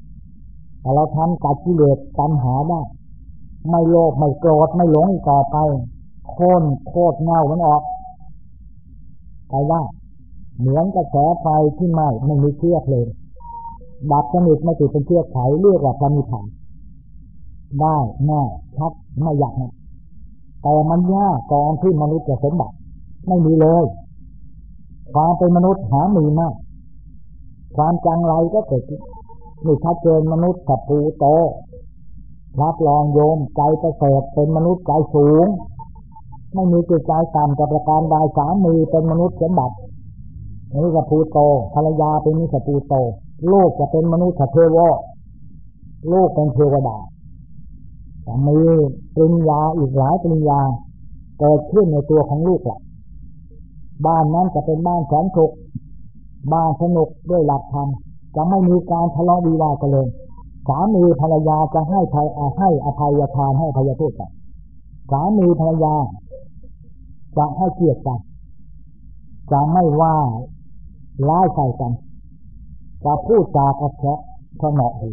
แต่เราทำกัดกิเลสตัณหาได้ไม่โลภไม่โกรธไม่หลงต่อไปโค่นโคตรเงามันออกไปได้ เหมือนกระแสไฟที่ไหม้ไม่มีเชือกเลยดับสนิทไม่ติดเป็นเชือกไขเรียกว่าพระนิพพานได้ง่ชัดไม่อยากนะแต่มันยากกองที่มนุษย์จะสมบัติ ไม่มีเลยความเป็นมนุษย์หามีมากความจังไรก็เกิดขึ้นนี่ชัดเจนมนุษย์กับปูโตรับรองโยมใจประเสริฐเป็นมนุษย์ใจสูง ไม่มีจิตใจต่ำกับประการใดสามีเป็นมนุษย์สมบัติ นี่กับภูโตภรรยาเป็นนิสภูโต ลูกจะเป็นมนุษย์เทวะลูกเป็นเทวดาแต่มีปริญญาอีกหลายปริญญาเกิดขึ้นในตัวของลูกแหละบ้านนั้นจะเป็นบ้านแสนสุขบ้านสนุกด้วยหลักธรรมจะไม่มีการทะเลาะวิวาทกันเลยสามีภรรยาจะให้ภัยให้อภัยทานให้อภัยโทษกันสามีภรรยาจะให้เกียรติกันจะไม่ว่า ร้ายใส่กันจะพูดจากระแคะขเหนาะหู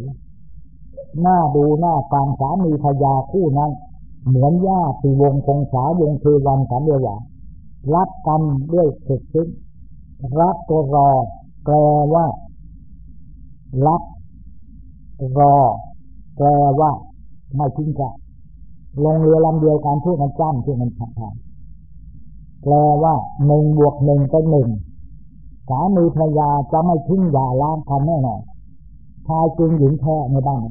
หน้าดูหน้าฟังสามีภรรยาคู่นั้น เหมือนญาติวงคงสาวงเทวันสามเดียวหวารักกันด้วยสุดซึ้งรักตัวรอแปลว่า รัก รอ แปลว่า ไม่ทิ้งกันลงเรือลำเดียวกันช่วยกันจ้ำช่วยกันทำแปลว่าหนึ่งบวกหนึ่งเป็นหนึ่ง สามีภรรยาจะไม่ทิ้งยาล้างกันแน่นอนชายจริงหญิงแท้ในบ้าน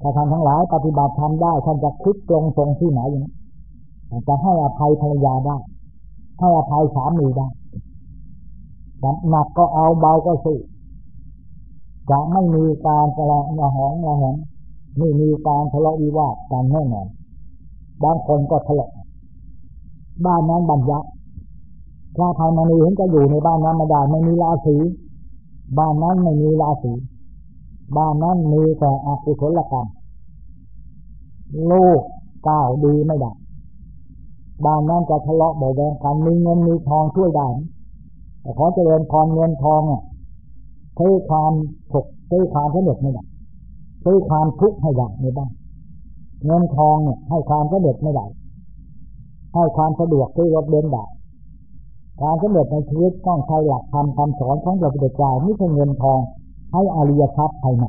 ถ้าท่านทั้งหลายปฏิบัติทำได้ท่านจะคิดตรงตรงที่ไหนอย่างนี้จะให้อภัยภรรยาได้ ให้อภัยสามีได้หนักก็เอาเบาก็สู้จะไม่มีการทะเลาะระหองระหงไม่มีการทะเลาะวิวาทกันแน่นอนบางคนก็ทะเลาะบ้านนั้นบัญญัติ พระไทยมณีเห็นจะอยู่ในบ้านนั้นไม่ได้ไม่มีราศีบ้านนั้นไม่มีราศีบ้านนั้นมีแต่อกุศลกรรมลูกก้าวดีไม่ได้บ้านนั้นจะทะเลาะเบาแวงกันมีเงินมีทองช่วยได้แต่ขอเจริญพรเงินทองอะซื้อความสุขซื้อความสนุกไม่ได้ซื้อความทุกข์ให้ได้ไม่ได้เงินทองเนี่ยให้ความสนุกไม่ได้ให้ความสะดวกซื้อรถเบนซ์ได้ การสำเร็จในชีวิตต้องใช้หลักธรรมคำสอนของพระพุทธเจ้าไม่ใช่เงินทองให้อริยทรัพย์ภายใน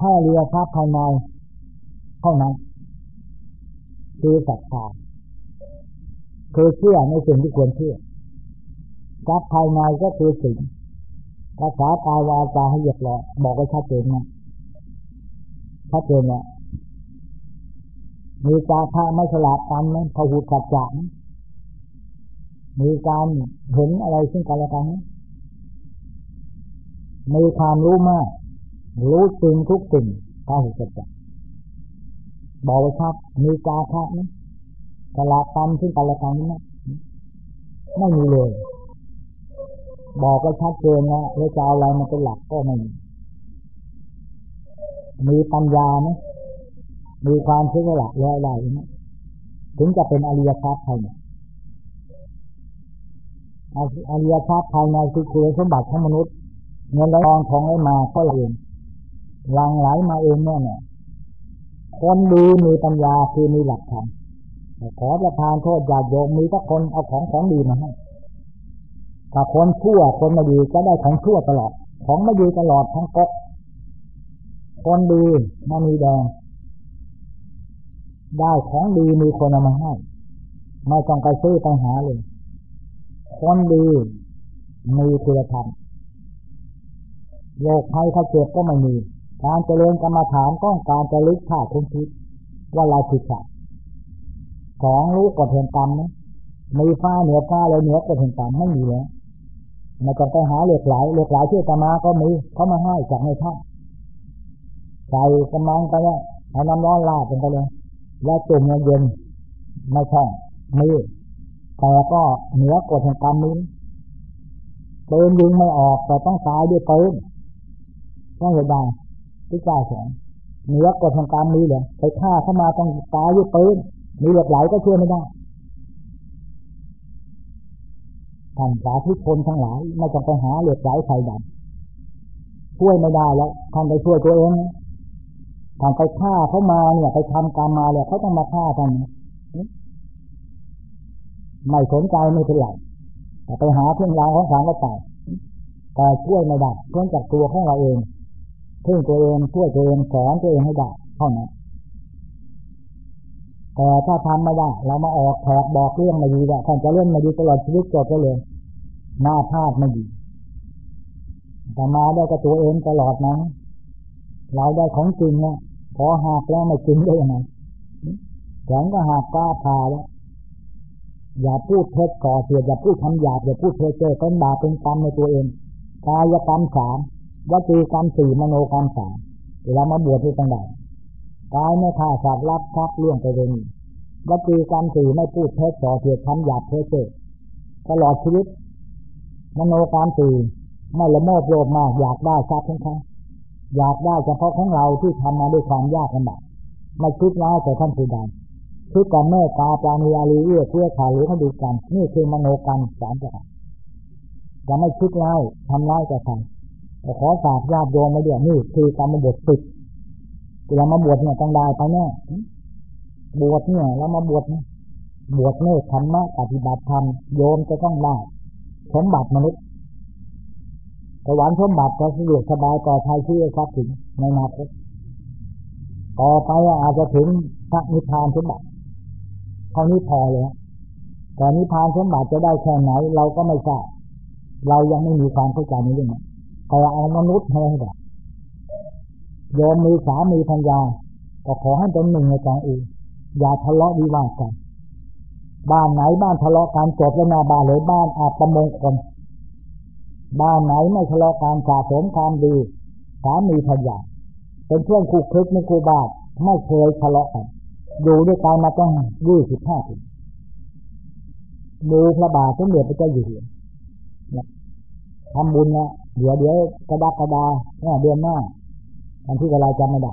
ให้อริยทรัพย์ภายในเท่านั้นคือศรัทธาคือเชื่อในสิ่งที่ควรเชื่อทรัพย์ภายในก็คือสิ่งภาษากายวาจาให้เรียบร้อยบอกไว้ชัดเจนนะชัดเจนเนี่ยมีจาพระไม่ฉลาดกันไหมพหุสัจจะมี มีการเห็นอะไรซึ่งกันและกันมีความรู้มาก รู้จริงทุกสิ่งพหุสัจจะบอกไว้ครับ มีจาพระไหมฉลาดกันซึ่งกันและกันไหมไม่มีเลย บอกก็ชัดเจนนะแล้วจะเอาอะไรมันเป็นหลักก็ไม่มีมีปัญญาไหมมีความเชื่อหลักแล้วอะไรนะถึงจะเป็นอริยทรัพย์ภายใน อริยทรัพภายในคือคุณสมบัติของมนุษย์เงินไหลทองทองไหลมาก็เองหลังไหลมาเองเนี่ยเนี่ยคนดีมีปัญญาคือมีหลักธรรมขอประทานโทษญาติโยมมีทุกคนเอาของของดีมาให้ถ้าคนชั่วคนไม่ดีก็ได้ของชั่วตลอด ของไม่ดีตลอดทั้งก๊กคนดีม่มีแดง ได้ของดีมีคนเอามาให้ ไม่ต้องไปซื้อไปหาเลย คนดีมีคุณธรรมโรคภัยข้เจ็บก็ไม่มี การเจริญกรรมฐานต้องการจะลึกข่าคุณคิดว่าเราผิดสัตว์ของรู้กฎแห่งกรรมนะมีฟ้าเหนือฟ้าเลยเหนือกฎแห่งกรรมไม่มีแล้วม่ต้องไปหาเหล็กไหลเหล็กไหลที่ตมาก็มีเขามาให้จากในท่านใส่กำลังไปแล้วเอาน้ำร้อนลาดเป็นไปเลย และจุ่มเย็นไม่ช่องมี แต่ก็เหนือกฎแห่งกรรมนี้ปืนยิงไม่ออกแต่ต้องตายด้วยปืนต้องเหตุใดที่จ้าสอนเหนือกฎแห่งกรรมนี้เลยไปฆ่าเข้ามาต้องตายด้วยปืนมีเหลือไหลก็เชื่อไม่ได้ท่านสาธุชนทั้งหลายไม่ต้องไปหาเหลือไหลใส่ดันช่วยไม่ได้แล้วท่านไปช่วยตัวเองทางไปฆ่าเขามาเนี่ย ไปทำกรรมมาเนี่ยเขาต้องมาฆ่ากัน ไม่สนใจไม่เป็นไรแต่ไปหาเพื่อนราวของสารก็ตายแต่ช่วยไม่ได้เพื่อจากตัวของเราเองเพื่อตัวเองช่วยตัวเองสอนตัวเองให้ได้เท่านั้นแต่ถ้าทำไม่ได้ เรามาออกแถบบอกเรื่องไม่ดีว่าท่านจะเล่นไม่ดีตลอดชีวิตจบไปเลยหน้าพลาดไม่ดีแต่มาได้กับตัวเองตลอดนะเราได้ของจริงเนี่ยพอหักแล้วไม่จริงได้ยังไงแขนก็หักก้าพาแล้ว อย่าพูดเท็จก่อเสียอย่าพูดคำหยาบอย่าพูดเพ้อเจ้อเป็นบาปเป็นกรรมในตัวเองกายกรรมสามวัจีกรรมสี่มโนกรรมสามเวลามาบวชที่ต่างดกายไม่ฆ่าสัตว์รับทรัพย์เรื่องไปเลยวัจีกรรมสี่ไม่พูดเท็จก่อเสียคำหยาบเพ้อเจ้อตลอดชีวิตมโนกรรมสี่ไม่ละโมบโลภมากอยากได้ทรัพย์ทั้งทั้งอยากได้เฉพาะของเราที่ทำมาด้วยความยากลำบากไม่คิดร้ายแต่ท่านผู้ใด คิดกันเมตตาปราณีอารีเอื้อเพื่อขาหรือเขาดูกัน นี่คือมโนกรรมสามประการจะไม่คิดร้ายทำร้ายกับใครแต่ขอฝากญาติโยมมาด้วยวนี่คือกรรมบทสิบเวลามาบวชเนี่ยต้องได้ไปแน่บวชเนี่ยแล้วมาบวชบวชเนธรรมะปฏิบัติธรรมโยมจะต้องได้สมบัติมนุษย์สวรรค์สมบัติก็สะดวกสบายต่อภัยที่ทรัพย์ถึงในอนาคตต่อไปอาจจะถึงพระนิพพานสมบัติ เท่านี้พอเลยแต่นิพพานสมบัติจะได้แค่ไหน เราก็ไม่ทราบเรายังไม่มีความเข้าใจในเรื่องนี้แต่เอามนุษย์ให้ได้โยมมีสามีพัญญาก็ขอให้เป็นหนึ่งในกองอื่นอย่าทะเลาะวิวาทกัน บ้านไหนบ้านทะเลาะกันจบแล้วนาบ้านเลยบ้านอาประมงคลบ้านไหนไม่ทะเลาะการสะสมความดีสามีภรรยาเป็นเพื่อนคู่คลึกในครูบาไม่เคยทะเลาะกัน อยู่ด้วยกันมาตั้งยี่สิบห้าปีดูพระบาทสมเด็จพระเจ้าอยู่หัวทำบุญนะเดี๋ยวเดี๋ยวกระดากระดาเนี่ยเดือนหน้าอันที่อะไรจำไม่ได้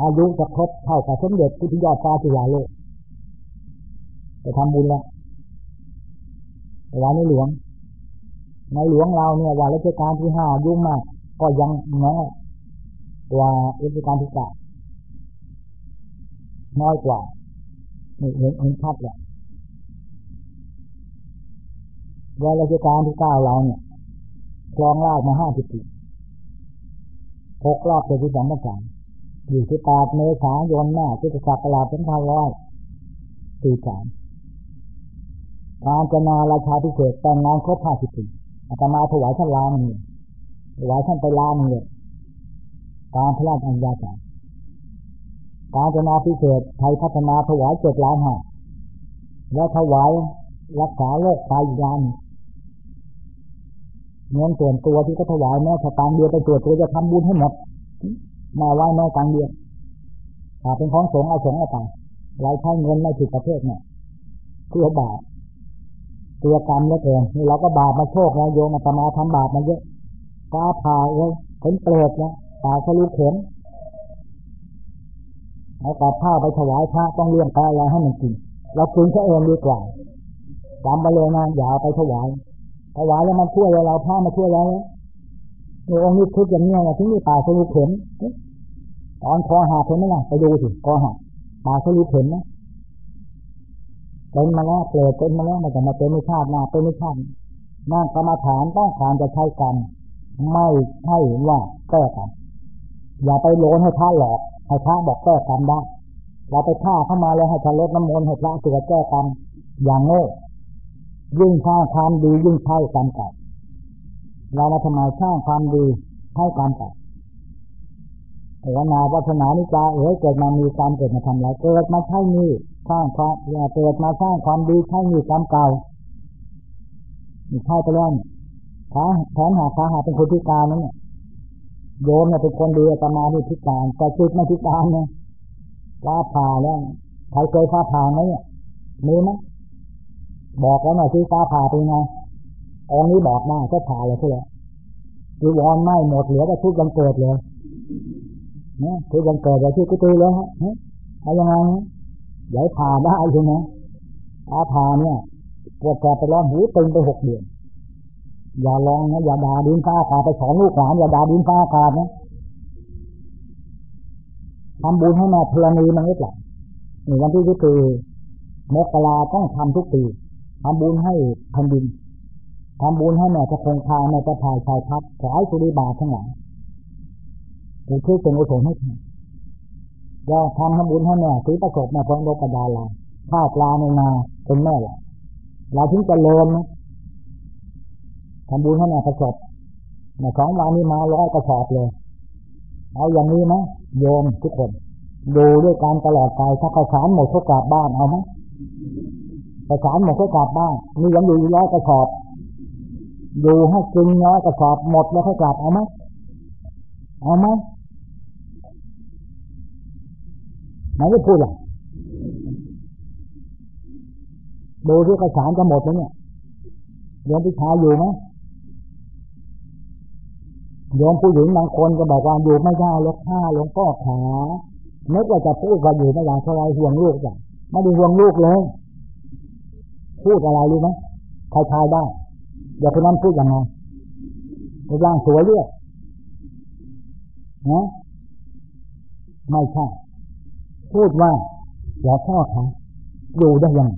อายุจะครบเท่ากับสมเด็จพุทธยอดฟ้าจุฬาโลกจะทำบุญแล้ววันนี้หลวง ในหลวงเราเนี่ยว่ารัชกาลที่ห้ายุ่งมาก ก็ยังน้อยกว่ารัชกาลที่เก้า น้อยกว่านี่เห็นเห็นชัดเลยวัยราชการที่เก้าเราเนี่ยครองราชมาห้าสิบปีหกรอบเป็นที่สองพรรษาอยู่ที่ปาดเมษายนหน้าที่จะกราชเป็นพันร้อยสี่สามการจนาราชาพิเศษแต่งงานครบห้าสิบปีอาตมาถวายท่านลานหนึ่งถวายท่านไปลานหนึ่งเลยการพระราชอัญญาสาร การจนาพิเศษไทยพัฒนาถวายเจ็ดล้านห้าแล้วถวายรักษาโรคตายานเงินส่วนตัวที่เขาถวายแม่สตางเดียวไปตรวจตัวจะทำบุญให้หมดมาไหว้แม่ตังเดียวถ้าเป็นของสงฆ์เอาสงฆ์เอาไปเราใช้เงินไม่ผิดประเภทเนี่ยเพื่อบาปตัวกรรมแล้วเองนี่เราก็บาปมาโชคนะโยมอาตมาทำบาปมาเยอะฟ้าผ่าเลยเป็นเปรตนะตายทะลุเข็ม เอากาบข้าวไปถวายพระต้องเลี้ยงปลาอะไรให้มันกินเรากินแค่เองดีกว่าจำไปเลยนะอย่าเอาไปถวายถวายแล้วมันช่วยเราพระมาช่วยเราในองค์นี้คิดอย่างนี้นะถึงนี่ตายทะลุเข็มตอนคอหักเห็นไหมล่ะไปดูสิคอหักตายทะลุเข็มนะเป็นมาแล้วเปลดเป็นมาแล้วมันจะมาเป็นไม่ชาติหน้าเป็นไม่ชาตินั่งกรรมฐานต้องการจะใช้กรรมไม่ใช่ว่าแก้กรรมอย่าไปโลนให้พระหลอก ให้พระบอกแก้กรรมได้เราไปฆ่าเข้ามาแล้วให้ทะลดน้ำมนต์ให้พระสวดแก้กรรมอย่างโง่ยิ่งสร้างความดียิ่งใช้กรรมเก่าเรามาทำไมสร้างความดีให้กรรมเก่าภาวนาวัฒนานิจาเอ๋ยเกิดมามีการเกิดมาทำอะไรเกิดมาใช้นี่สร้างความเกิดมาสร้างความดีใช้นี่กรรมเก่าใช่ไปแล้วขาแขนหักขาหักเป็นคนพิการนั่นเนี่ย โยมเนี่ยเป็นคนดีอาตมาที่พิการแต่จิตไม่พิการเนี่ยฟ้าผ่าแล้วใครเคยฟ้าผ่าไหมเนี่ยมีไหมบอกแล้วหน่อยที่ฟ้าผ่าเป็นไงองนี้บอกได้ก็ผ่าเลยก็เลยคือวอนไม่หมดเหลือแต่ทุกวันเกิดเลยเนี่ยทุกวันเกิดเลยที่กุฏิเลยฮะเอายังไงเดี๋ยวผ่าได้ใช่ไหมฟ้าผ่าเนี่ยปวดแสบไปร้อนหูตึงไปหกเดือน อย่าลองนะอย่าด่าดินฟ้าอากาศไปสอนลูกหลานอย่าด่าดินฟ้าอากาศนะทำบุญให้แม่ธรณีมันไม่หลับในวันที่ก็คือมกราต้องทำทุกปีทำบุญให้แผ่นดินทำบุญให้แม่จะคงคาแม่จะพายชายทัพขอให้สุริบาทั้งหลายถือคือเป็นอุศลให้ทำเราทำทำบุญให้แม่ถือประสบแม่พงโลกดาลาข้าวปลาในนาเป็นแม่แหละเราถึงจะเลิมนะ ทำบุญให้แม่ประสบในสองวันนี้มาร้อยกระสอบเลย เอาอย่างนี้ไหมโยมทุกคน ดูด้วยการตลอดไปถ้าข้าวสารหมดเขากลับบ้านเอาไหมข้าวสารหมดเขากลับบ้านมียังอยู่ร้อยกระสอบดูให้กินน้อยกระสอบหมดแล้วเขากลับเอาไหมเอาไหมไหนจะพูดล่ะดูที่ข้าวสารจะหมดแล้วเนี่ยโยมผู้ชายอยู่ไหม โยมผู้หญิงบางคนก็บอกว่าอยู่ไม่ได้ลดค่าหลวงพ่อขานึกว่าจะพูดว่าอยู่ไม่ได้เท่าไรห่วงลูกจ้ะไม่ได้ห่วงลูกเลย พูดอะไรรู้ไหมใครทายได้อย่าคนนั้นพูดยังไงร่างสวยด้วยนะไม่ใช่พูดว่าหลวงพ่อขาอยู่ได้ยัง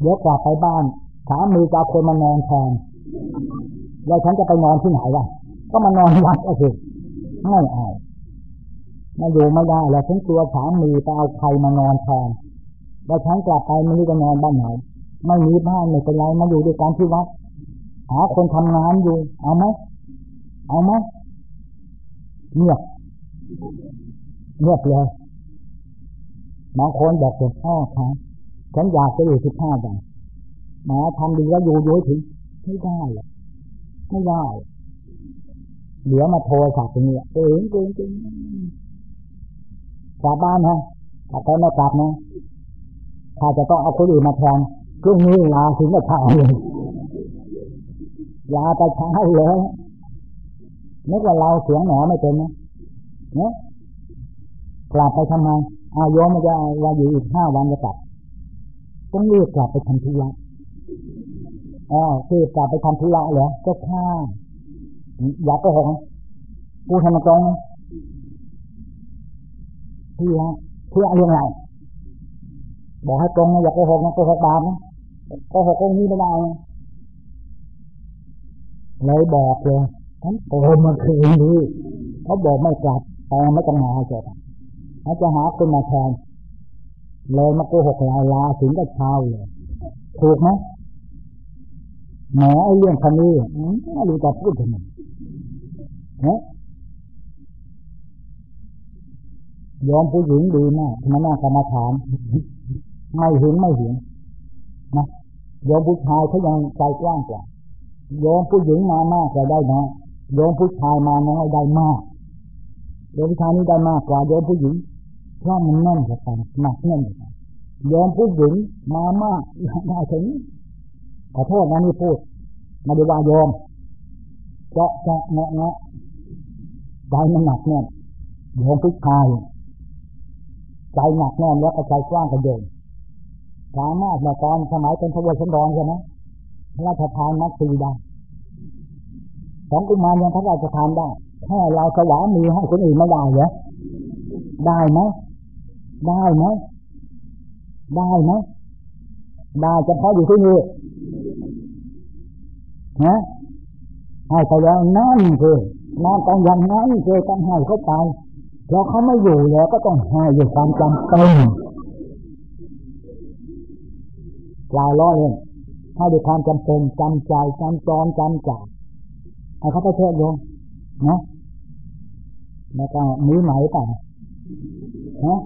เดี๋ยวกลับไปบ้านสามีจะเอาคนมานอนแทนแล้วฉันจะไปนอนที่ไหนวะ ก็มานอนวัดก็คือไม่เอาม่อยู่ไม่ได้แล้วฉันกลัวสามีไปเอาใครมานอนแทนแล้วฉันกลับไปไม่รู้จะนอนบ้านไหนไม่มีบ้านไม่เป็นไรมาอยู่ด้วยกันที่วัดหาคนทำงานอยู่ เอาไหมเอาไหมเงียบเงียบเลยบางคนบอกเป็นพ่อครับฉันอยากจะอยู่ที่ห้าวันหมาทำดีแล้วอยู่ย้อยถึงไม่ได้ไม่ได้ เดี๋ยวมาโทรศัพท์ตรงนี้เองเองเองกลับบ้านฮะถ้าใครไม่กลับนะถ้าจะต้องเอาคนอื่นมาแทนพรุ่งนี้ลาถึงจะเช้าเลยลาไปช้าเลยนึกว่าเราเสียงหนอไม่เป็นนะเนี่ยกลับไปทำไมอาโยมมันจะว่าอยู่อีกห้าวันจะกลับต้องรีบกลับไปทำธุระอ๋อรีบกลับไปทำธุระเหรอก็ข้า อยากก็หงกูทำมาตรงที่ละเพื่อเรื่องอะไรบอกให้ตรงนะอย่าโกหกนะโกหกบาปนะโกหกองนี้ไม่ได้เลยบอกเลยฉันโตมาคืนนี้เขาบอกไม่กลับแต่ไม่ต้องมาเจบเขาจะหาคนมาแทนเลยมาโกหกลาลาถึงกับเช้าเลยถูกไหมหมอไอ้เรื่องคันนี้ไม่รู้จะพูดทำไมเนี่ยอมผู้หญิงดีมากมันน่ากรรมฐานไม่เหึงไม่เหึงนะยอมผู้ชายเขายังใจกว้างกว่าโยมผู้หญิงมามากจะได้นะโยมผู้ชายมาน้อยได้มากโยมผู้ชายนี้ได้มากกว่าโยมผู้หญิงเพราะมันแน่นกว่ากันหนักแน่นกว่ากันโยมผู้หญิงมามากได้ถึงขอโทษนะนี่พูดมาดูว่าโยมเจาะเจาะเงาะเงาะ ใจมันหนักแน่นโยมผู้ชายใจหนักแน่นแล้วก็ใจกว้างกว่าโยมสามารถมื่อตอนสมัยเป็นพระวชรใช่ไหมพระราชทานนักตีได้สองกุมารยังพระราชทานได้แค่เราสวามีให้คนอื่นไม่ได้เหรอได้ไหมได้ไหมได้ไหมได้เฉพาะอยู่ที่นี่ฮะให้ไปแล้วนั่นคือ นั่นตองอย่างนั้นคือต้องให้เขาไปเราเขาไม่อยู่แล้วก็ต้องให้อยู่ความจำเป็นกลายล้อเล่นให้ด้วยความจำเป็นจำใจจำจอมจำจ่าให้เขาไปเทศโยมนะแล้วก็มีไหนป่ะนะ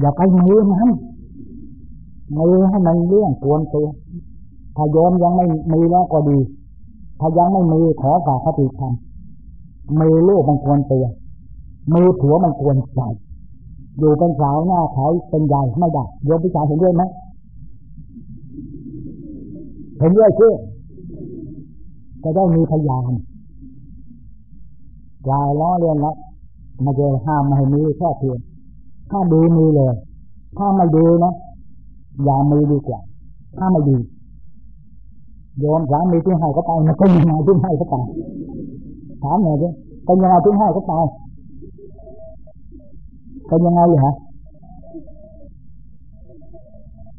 อย่าไปมือมันมือให้มันเรื่องกวนตัวถ้าโยมยังไม่มีแล้วก็ดี ถ้ายังไม่มีขอฝากคติธรรม มือลูกมันควรตัวมือผัวมันควรใส่อยู่เป็นสาวหน้าเขาเป็นใหญ่ไม่ได้โยมพี่ชายเห็นด้วยไหมเห็นด้วยชื่อจะได้มีพยานยายล้อเลียนแล้วมาเจอห้ามไม่ให้มีแค่เพียงถ้าดีมีเลย ถ้าไม่ดีนะอย่ามีดีกว่า ถ้าไม่ดีโยมสามีที่ให้เขาไปมันก็ยังไงที่ให้เขาไป ถามหน่อยดิเป็นยังไงที่ให้เขาไปเป็นยังไงเหรอ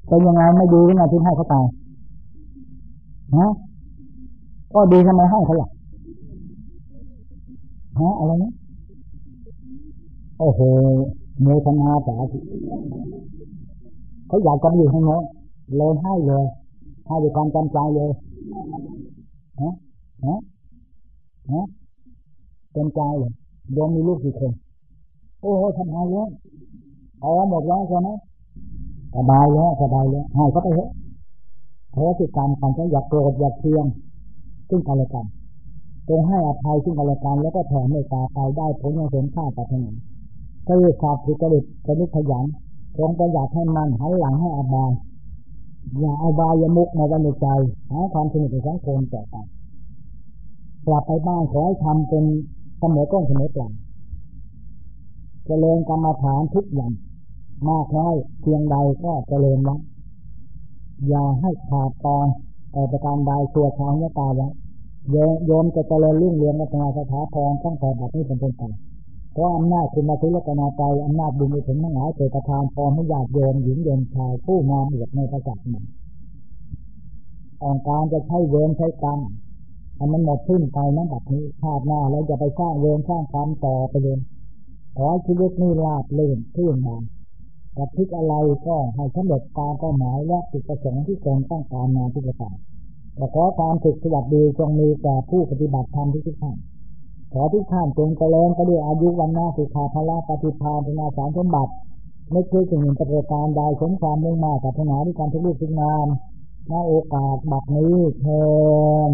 เป็นยังไงไม่ดียังไงที่ให้เขาไปฮะก็ดีทำไมให้เขาล่ะฮะอะไรนะโอ้โหเมตนาแต่เขาอยากจะอยู่ให้โน้เลยให้เลยให้ด้วยความจำใจเลยฮะฮะฮะ เต็มใจเลยโยมมีลูกกี่คน โอ้โหทำไมเยอะเอาหมดแล้วใช่ไหมสบายแล้วสบายแล้วให้เขาไปเถอะเพราะที่การการจะอยากโกรธอยากเทียงซึ่งกันและกันจงให้อภัยซึ่งกันและกันแล้วก็แผ่เมตตาไปได้ผลอย่างสมค่าต่อถนนก็คือขาดทุจริตจะนิขยันจงประหยัดให้มันหันหลังให้อบายอย่าอบายมุกในวันใจหาความสนุกในสังคมต่อไปกลับไปบ้านขอให้ทำเป็น เสมอต้นเสมอปลายเจริญกรรมฐานทุกอย่างมากน้อยเพียงใดก็เจริญไว้อย่าให้ขาดตอนแต่ประการใดตัวทางเนตาไว้โยมจะเจริญรุ่งเรืองในทางสถาพรตั้งแต่บัดนี้เป็นต้นไปเพราะอำนาจคุณมาทุลกนาใจอำนาจบุญถึงทั้งหลายเกิดประทานพรให้ญาติโยมหญิงโยมชายผู้งามบวชในพระจักรมันองการจะใช้เวรใช้กรรม อันมันหมดสิ้นไปนั้นแบบนี้ชาติหน้าเราจะไปสร้างเวรสร้างกรรมต่อไปเลยขอชีวิตนี้ลาบเลื่อนขึ้นมากับทิศอะไรก็ให้สำเร็จตามเป้าหมายและจุดประสงค์ที่ตรงต้องการมาทุกประการแต่ขอความสุขสวัสดีจงมีแก่ผู้ปฏิบัติธรรมทุกท่านขอทุกท่านจงเจริญก็ด้วยอายุวันหน้าสุขาภละปฏิภาณธนาสารสมบัติ ไม่เคยจึงเห็นประการใดสมความมุ่งมาแต่ถนาด้วยการทุกลูกทุกนาม ณโอกาสบัดนี้เทน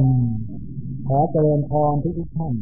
ขอเจริญพรทุกท่าน